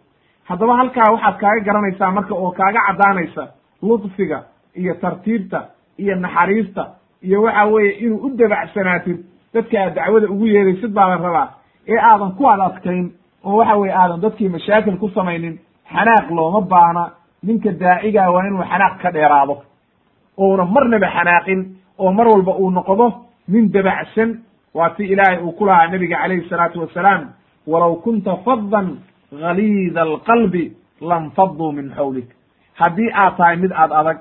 Haddaba halkaa waxaad kaaga garanaysaa marka oo kaaga caddaanaysa ludfiga iyo tartiibta iyo naxariista iyo waxa weeye inuu u dabacsanaatid dadka aad dacwada ugu yeeraysid baa la rabaa ee aadan ku ad adkayn oo waxa weye aadan dadkii mashaakil ku samaynin xanaaq looma baana ninka daacigaa waa inuu xanaaq ka dheeraado. Ouna marnaba xanaaqin oo mar walba uu noqdo nin dabacsan waa si ilaahay uu ku lahaa nabiga calayhi salaatu wasalaam walow kunta faddan galiida alqalbi lanfaduu min xawlik. Haddii aad tahay mid aad adag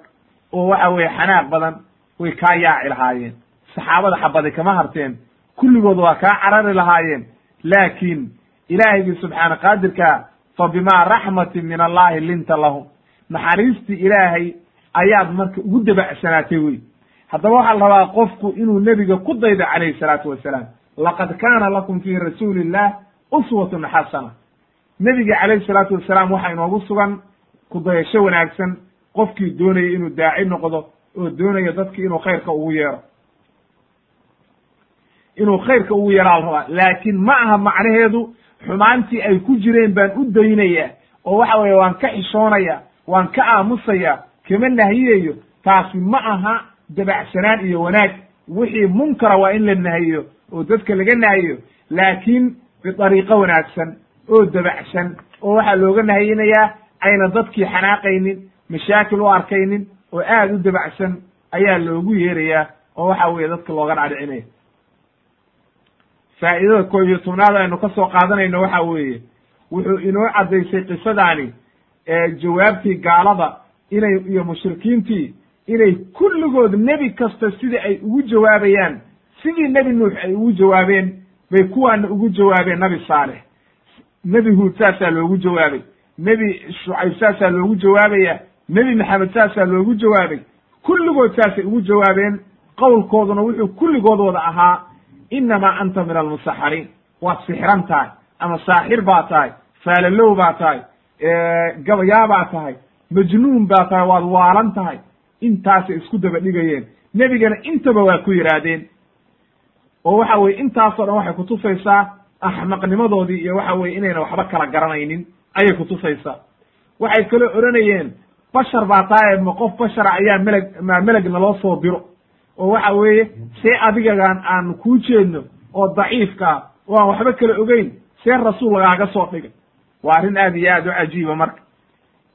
oo waxa weeye xanaaq badan way kaa yaaci lahaayeen. Saxaabada xabadi kama harteen kulligood waa kaa carari lahaayeen laakiin ilaahigii subxaana qaadirka fa bimaa raxmatin min allahi linta lahum naxariistii ilaahay ayaad marka ugu dabacsanaatay wey haddaba waxaa la rabaa qofku inuu nebiga ku daydo calayhi salaatu wasalaam laqad kaana lakum fii rasuuli illah uswatun xasana nebiga calayhi salaatu wasalaam waxaa inoogu sugan kudayasho wanaagsan qofkii doonaya inuu daaci noqdo oo doonaya dadki inuu khayrka ugu yeero inuu khayrka ugu yeeraa la rabaa. Laakiin ma aha macnaheedu xumaantii ay ku jireen baan u daynaya oo waxa weeye waan ka xishoonaya waan ka aamusaya kama nahiyayo taasi ma aha dabacsanaan iyo wanaag. Wixii munkara waa in la nahiyo oo dadka laga nahiyo laakiin bidariiqo wanaagsan oo dabacsan oo waxaa looga nahiyinayaa ayna dadkii xanaaqaynin mashaakil u arkaynin oo aad u dabacsan ayaa loogu yeerayaa oo waxa weeye dadka looga dhadhicinaya faa'idada koo iyo tobnaad aynu ka soo qaadanayno waxa weeye. Wuxuu inoo caddaysay qisadaani jawaabtii gaalada inay iyo mushrikiintii inay kulligood nebi kasta sidii ay ugu jawaabayaan sidii nebi nuux ay ugu jawaabeen bay kuwaana ugu jawaabeen nabi saalex nebi huud saasaa loogu jawaabay nebi shucayb saasaa loogu jawaabaya nebi maxamed saasaa loogu jawaabay kulligood saasay ugu jawaabeen qowlkooduna wuxuu kulligood wada ahaa inamaa anta min almusaxariin waad sixran tahay ama saaxir baa tahay faalalow baa tahay gabayaa baa tahay majnuun baa tahay waad waalan tahay intaasay isku daba dhigayeen nebigana intaba waa ku yidhaahdeen oo waxa weye intaasoo dhan waxay kutusaysaa axmaqnimadoodii iyo waxa weye inayna waxba kala garanaynin ayay kutusaysaa waxay kaloo odhanayeen bashar baa tahay ma qof bashara ayaa meleg maa meleg naloo soo diro oo waxa weeye see adigagaan aan kuu jeedno oo daciifkaa oo aan waxba kala ogeyn see rasuul lagaaga soo dhigay. Waa arrin aad iyo aad u cajiiba marka.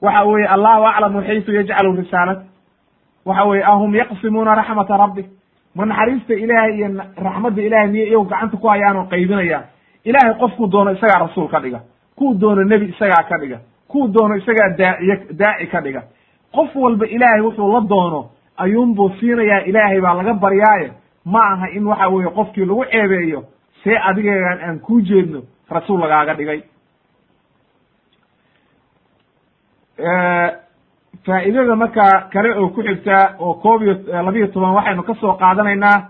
Waxa weeye allahu aclamu xaysu yajcalu risaalat waxa weye ahum yaqsimuuna raxmata rabbi. Ma naxariista ilaahay iyo raxmadda ilahay miyo iyagu gacanta ku hayaanoo qaybinayaan. Ilaahay qofkuu doono isagaa rasuul ka dhiga. Kuu doono nebi isagaa ka dhiga. Kuu doono isagaa daaciye daaci ka dhiga. Qof walba ilaahay wuxuu la doono ayuunbuu siinayaa ilaahay baa laga baryaaye ma aha in waxa weeye qofkii lagu ceebeeyo see adigagaan aan kuu jeedno rasuul lagaaga dhigay. Faa'idada markaa kale oo ku xigtaa oo koob iyo labiyo toban waxaynu ka soo qaadanaynaa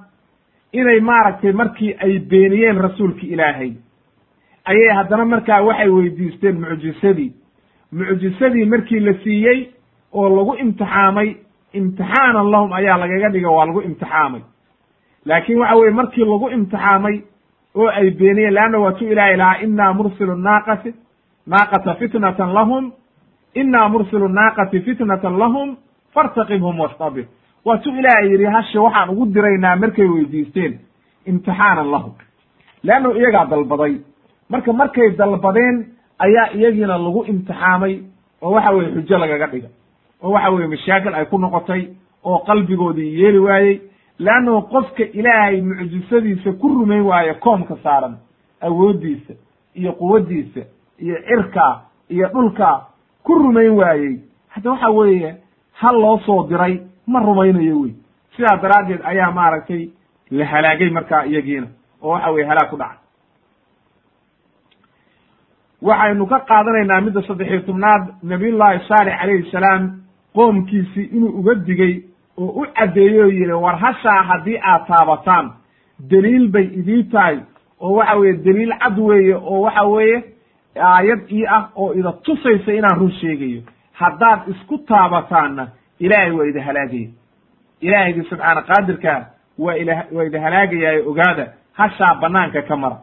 inay maaragtay markii ay beeniyeen rasuulki ilaahay. Ayay haddana markaa waxay weydiisteen mucjisadii. Mucjisadii markii la siiyey oo lagu imtixaamay imtixaanan lahum ayaa lagaga dhiga waa lagu imtixaamay. Laakiin waxa weye markii lagu imtixaamay oo ay beeniyeen leanna waa tu ilaahay lahaa inaa mursilu naaqati naaqata fitnatan lahum inaa mursilu naaqati fitnatan lahum fartaqibhum wastabir. Waa tu ilaahay yidhi hashi waxaan ugu diraynaa markay weydiisteen imtixaanan lahum. Leannu iyagaa dalbaday. Marka markay dalbadeen ayaa iyagiina lagu imtixaamay oo waxa weye xujo lagaga dhiga oo waxa weye mashaakil ay ku noqotay oo qalbigoodii yeeli waayey leannahu qofka ilaahay mucjisadiisa ku rumayn waayo koomka saaran awooddiisa iyo quwaddiisa iyo cirkaa iyo dhulkaa ku rumayn waayey. Hadda waxa weeye hal loo soo diray ma rumaynayo wey. Sidaa daraaddeed ayaa maaragtay la halaagay markaa iyagiina oo waxa weye halaag ku dhacay. Waxaynu ka qaadanaynaa midda saddexiyo tobnaad nabiyullaahi saalix calayhi salaam qoomkiisii inuu uga digay oo u caddeeyey oo yidhi war hashaa haddii aad taabataan deliil bay idii tahay. Oo waxa weeye deliil cad weeye oo waxa weeye aayad ii ah oo ida tusaysa inaan run sheegayo. Haddaad isku taabataanna ilaahay waa ida halaagaya. Ilaahaygi subxaana qaadirkaa waa ila waa ida halaagayaayo ogaada hashaa banaanka ka mara.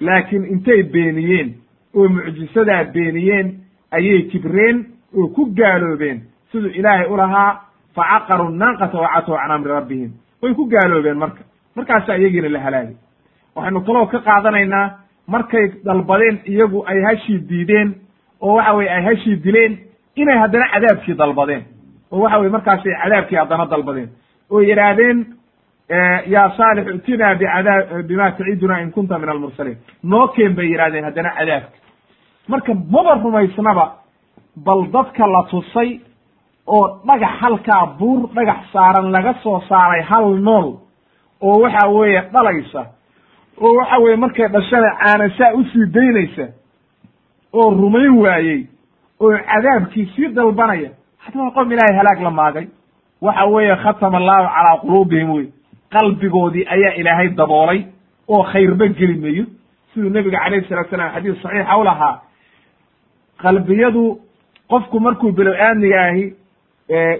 Laakiin intay beeniyeen oo mucjisadaa beeniyeen ayay kibreen oo ku gaaloobeen siduu ilaahay u lahaa facaqaru naaqata wacatow can amri rabbihim. Way ku gaaloobeen marka. Markaasaa iyagiina la halaagay. Waxaynu kaloo ka qaadanaynaa markay dalbadeen iyagu ay hashii diideen oo waxa weye ay hashii dileen inay haddana cadaabkii dalbadeen. Oo waxa weye markaasay cadaabkii haddana dalbadeen. Oo yidhaahdeen yaa saalix itinaa bicadaab bima taciduna in kunta min almursaliin. Noo keen bay yidhahdeen haddana cadaabka. Marka maba rumaysnaba bal dadka la tusay oo dhagax halkaa buur dhagax saaran laga soo saaray hal nool oo waxa weeye dhalaysa oo waxa weye markay dhashana caanasaa u sii daynaysa oo rumayn waayey oo cadaabkii sii dalbanaya haddaba qom ilaahay halaag la maagay. Waxa weeye khatama allahu calaa quluubihim wey qalbigoodii ayaa ilaahay daboolay oo khayrba geli mayo. Siduu nebiga calayhi salatu salam xadiis saxiixa u lahaa qalbiyadu qofku markuu bilow aadmiga ahi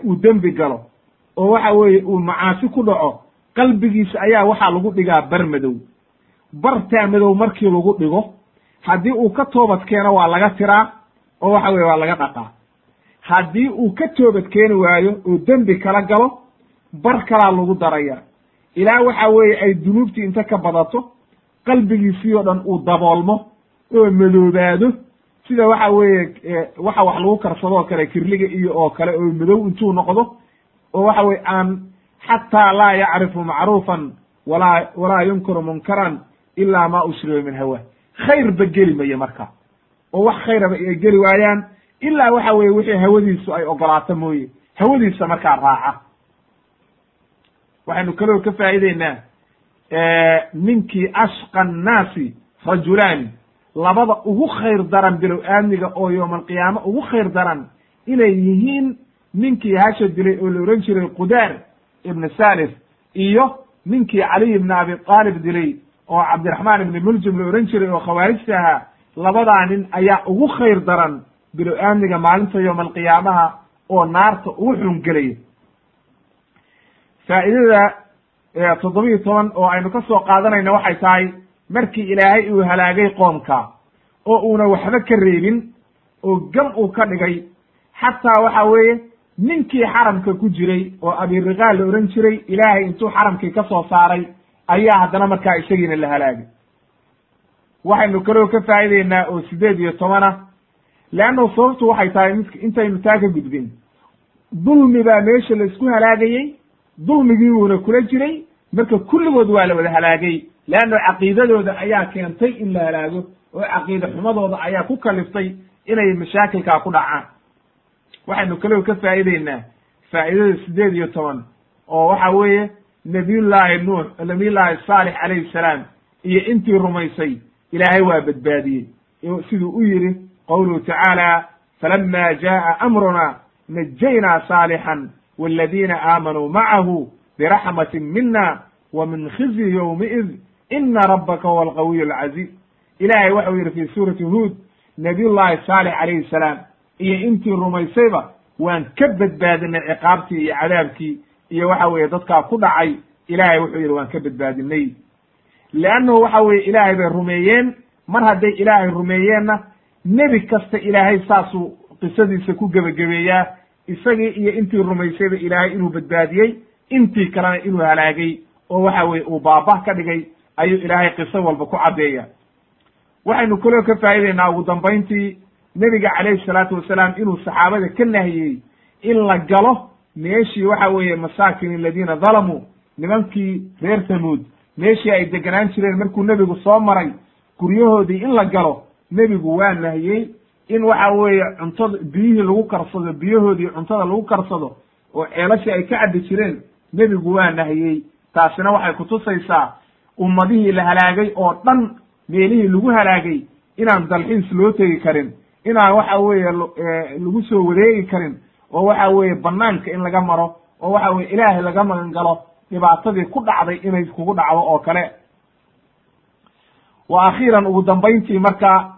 uu dembi galo. Oo waxa weeye uu macaasi ku dhaco qalbigiisa ayaa waxaa lagu dhigaa bar madow. Bartaa madow markii lagu dhigo haddii uu ka toobad keeno waa laga tiraa oo waxa weye waa laga dhaqaa. Haddii uu ka toobad keeni waayo oo dembi kala galo bar kalaa lagu daraya. Ilaa waxa weeye ay dunuubtii inta ka badato qalbigiisii oo dhan uu daboolmo oo madoobaado sida waxa weeye waxa wax lagu karsado oo kale kirliga iyo oo kale oo madow intuu noqdo oo waxa weye aan xataa laa yacrifu macruufan walaa walaa yunkiru munkaran ilaa ma ushriba min hawa. Khayrba geli maya marka. Oo wax khayraba ay geli waayaan ilaa waxa weye wixii hawadiisu ay ogolaato mooye. Hawadiisa markaa raaca. Waxaynu kaloo ka faa'ideynaa ninkii ashqa annaasi rajulaani labada ugu khayr daran bilow aadmiga oo yowma alqiyaama ugu khayr daran inay yihiin ninkii hasha dilay oo la ohan jiray qudaar ibn salif iyo ninkii caliy ibn abi aalib dilay oo cabdiraxmaan ibni muljim la ohan jiray oo khawaarijta ahaa labadaa nin ayaa ugu khayr daran bilow aamniga maalinta yowma alqiyaamaha oo naarta ugu xungelaya faa'idada toddobiyi toban oo aynu ka soo qaadanayna waxay tahay markii ilaahay uu halaagay qoomka oo uuna waxba ka reebin oo gam uu ka dhigay xataa waxa weeye ninkii xaramka ku jiray oo abiriqaal la ohan jiray ilaahay intuu xaramkii ka soo saaray ayaa haddana markaa isagiina la halaagay. Waxaynu kaloo ka faa'ideynaa oo sideed iyo toban ah leanno sababtu waxay tahay intaynu taa ka gudbin. Dulmi baa meesha la isku halaagayey dulmigii wuuna kula jiray marka kulligood waa la wada halaagay leanno caqiidadooda ayaa keentay in la halaago oo caqiide xumadooda ayaa ku kaliftay inay mashaakilkaa ku dhacaan waxaynu kaloo ka faa'ideynaa faa'idada sideed iyo toban oo waxa weeye nabiyullaahi nuux nabiyullaahi saalix calayhi salaam iyo intii rumaysay ilaahay waa badbaadiyey siduu u yidhi qowluhu tacaala falama jaa'a amruna najaynaa saalixan waladiina aamanuu macahu biraxmatin mina wa min khizyi yowmiid ina rabbaka huwa alqawiy alcaziiz ilaahay waxau yidhi fi suurati huud nabiyullaahi saalix calayhi salaam iyo intii rumaysayba waan ka badbaadinay ciqaabtii iyo cadaabkii iyo waxa weeye dadkaa ku dhacay ilaahay wuxuu yidhi waan ka badbaadinay leannahu waxa weeye ilaahay bay rumeeyeen mar hadday ilaahay rumeeyeenna nebi kasta ilaahay saasuu qisadiisa ku gebagabeeyaa isagii iyo intii rumaysayba ilaahay inuu badbaadiyey intii kalena inuu halaagay oo waxa weye uu baabah ka dhigay ayuu ilaahay qiso walba ku caddeeya waxaynu kaloo ka faa'ideynaa ugu dambayntii nebiga calayhi salaatu wasalaam inuu saxaabada ka nahiyey in la galo meeshii waxa weeye masaakin aladiina dalamuu nimankii reer tamuud meeshii ay deganaan jireen markuu nebigu soo maray guryahoodii in la galo nebigu waa nahiyey in waxa weeye cuntada biyihii lagu karsado biyahoodii cuntada lagu karsado oo ceelashii ay ka cabbi jireen nebigu waa nahiyey. Taasina waxay kutusaysaa ummadihii la halaagay oo dhan meelihii lagu halaagay inaan dalxiis loo tegi karin inaan waxa weeye lagu soo wareegi karin oo waxa weeye banaanka in laga maro oo waxa weye ilaahay laga magan galo dhibaatadii ku dhacday inay kugu dhacdo oo kale. Wa akhiiran ugu dambayntii marka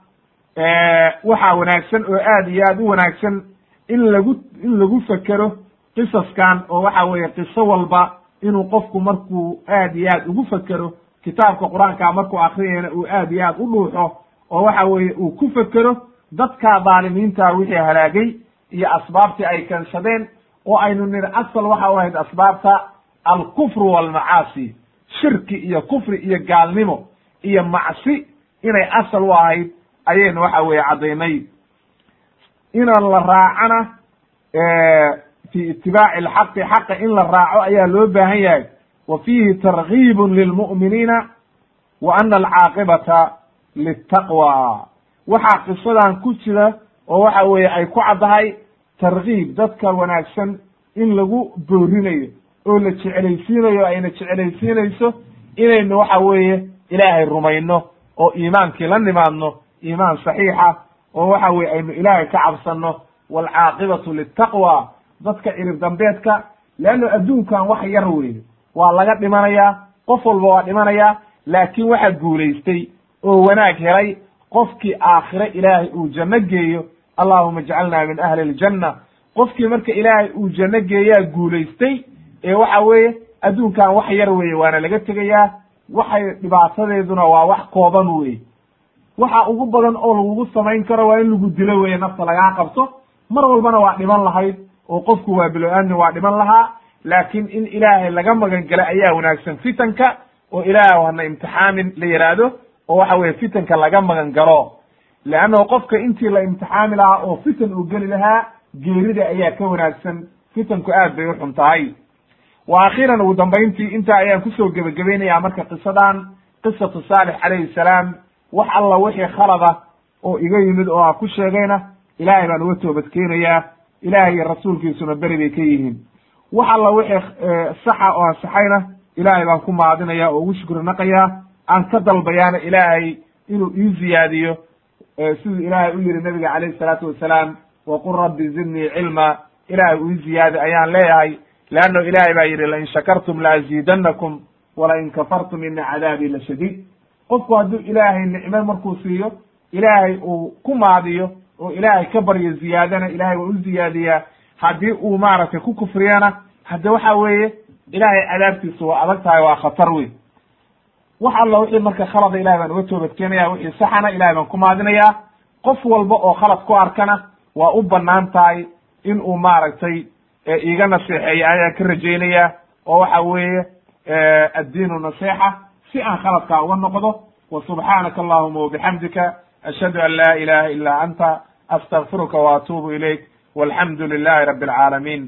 waxaa wanaagsan oo aad iyo aad u wanaagsan in lagu in lagu fekero qisaskan oo waxa weeye qiso walba inuu qofku markuu aad iyo aad ugu fekero kitaabka qur'aanka markuu akriyayna uu aad iyo aad u dhuuxo oo waxa weeye uu ku fekero dadka dhaalimiinta wixii halaagay iyo asbaabtii ay keensadeen oo aynu niri asal waxa u ahayd asbaabta alkufru walmacaasi shirki iyo kufri iyo gaalnimo iyo macsi inay asal u ahayd ayaynu waxa weeye caddaynay. Inaan la raacana fi itibaaci alxaqi xaqa in la raaco ayaa loo baahan yahay wa fiihi targiibun lilmu'miniina wa ana alcaaqibata litaqwa waxaa qisadan ku jira oo waxa weeye ay ku caddahay targiib dadka wanaagsan in lagu boorinayo oo la jecelaysiinayo ayna jecelaysiinayso inaynu waxa weeye ilaahay rumayno oo iimaankii la nimaadno iimaan saxiixa oo waxa weye aynu ilaahay ka cabsanno waalcaaqibatu litaqwa dadka cirib dambeedka leanno adduunkan wax yar weeye waa laga dhimanayaa qof walba waa dhimanayaa laakiin waxaa guulaystay oo wanaag helay qofkii aakhire ilaahay uu janno geeyo allahuma ijcalna min ahli aljanna qofkii marka ilaahay uu janno geeyaa guulaystay ee waxa weeye adduunkan wax yar weeye waana laga tegayaa waxay dhibaatadeeduna waa wax kooban weye waxa ugu badan oo lagugu samayn karo waa in lagu dilo weye nafta lagaa qabto mar walbana waa dhiman lahayd oo qofku waa bilo-aadmi waa dhiman lahaa laakiin in ilaahay laga magan gala ayaa wanaagsan fitanka oo ilaahay hana imtixaamin la yidhaahdo oo waxa weye fitanka laga magan galo leannahu qofka intii la imtixaami lahaa oo fitan uu geli lahaa geerida ayaa ka wanaagsan. Fitanku aad bay u xun tahay. Wa akhiiran ugu dambayntii intaa ayaan ku soo gebagabaynayaa marka qisadan qisatu saalix calayhi salaam. Wax alla wixii khalada oo iga yimid oo aan ku sheegayna ilaahay baan uga toobadkeenayaa ilaahay iyo rasuulkiisuna beri bay ka yihiin wax alla wixii saxa oo ansaxayna ilaahay baan ku maadinaya oo ugu shukri naqayaa. Aan ka dalbayaana ilaahay inuu ii ziyaadiyo siduu ilaahay u yihi nabiga calayhi salaatu wasalaam waqul rabbi zidnii cilma. Ilaahay ii ziyaadi ayaan leeyahay leanno ilaahay baa yidhi lain shakartum laaziidannakum walain kafartum ina cadaabii la shadiid. Qofku hadduu ilaahay nicmo markuu siiyo ilaahay uu ku maadiyo oo ilaahay ka baryo ziyaadana ilahay waa u ziyaadiyaa haddii uu maaragtay ku kufriyana hadde waxa weeye ilaahay cadaabtiisu waa adag tahay waa khatar weyn. Wax alla wixii marka khalada ilahay baan uga toobadkeenaya wixii saxana ilahay baan ku maadinayaa qof walba oo khalad ku arkana waa u bannaan tahay in uu maaragtay iiga naseexeeya ayaan ka rajaynaya oo waxa weeye addiinu naseexa si aan khaladkaa uga noqdo wa subxaanaka allahuma wabixamdika ashhadu an laa ilaha ila anta astagfiruka wa atuubu ilayk walxamdu lilahi rabi alcaalamiin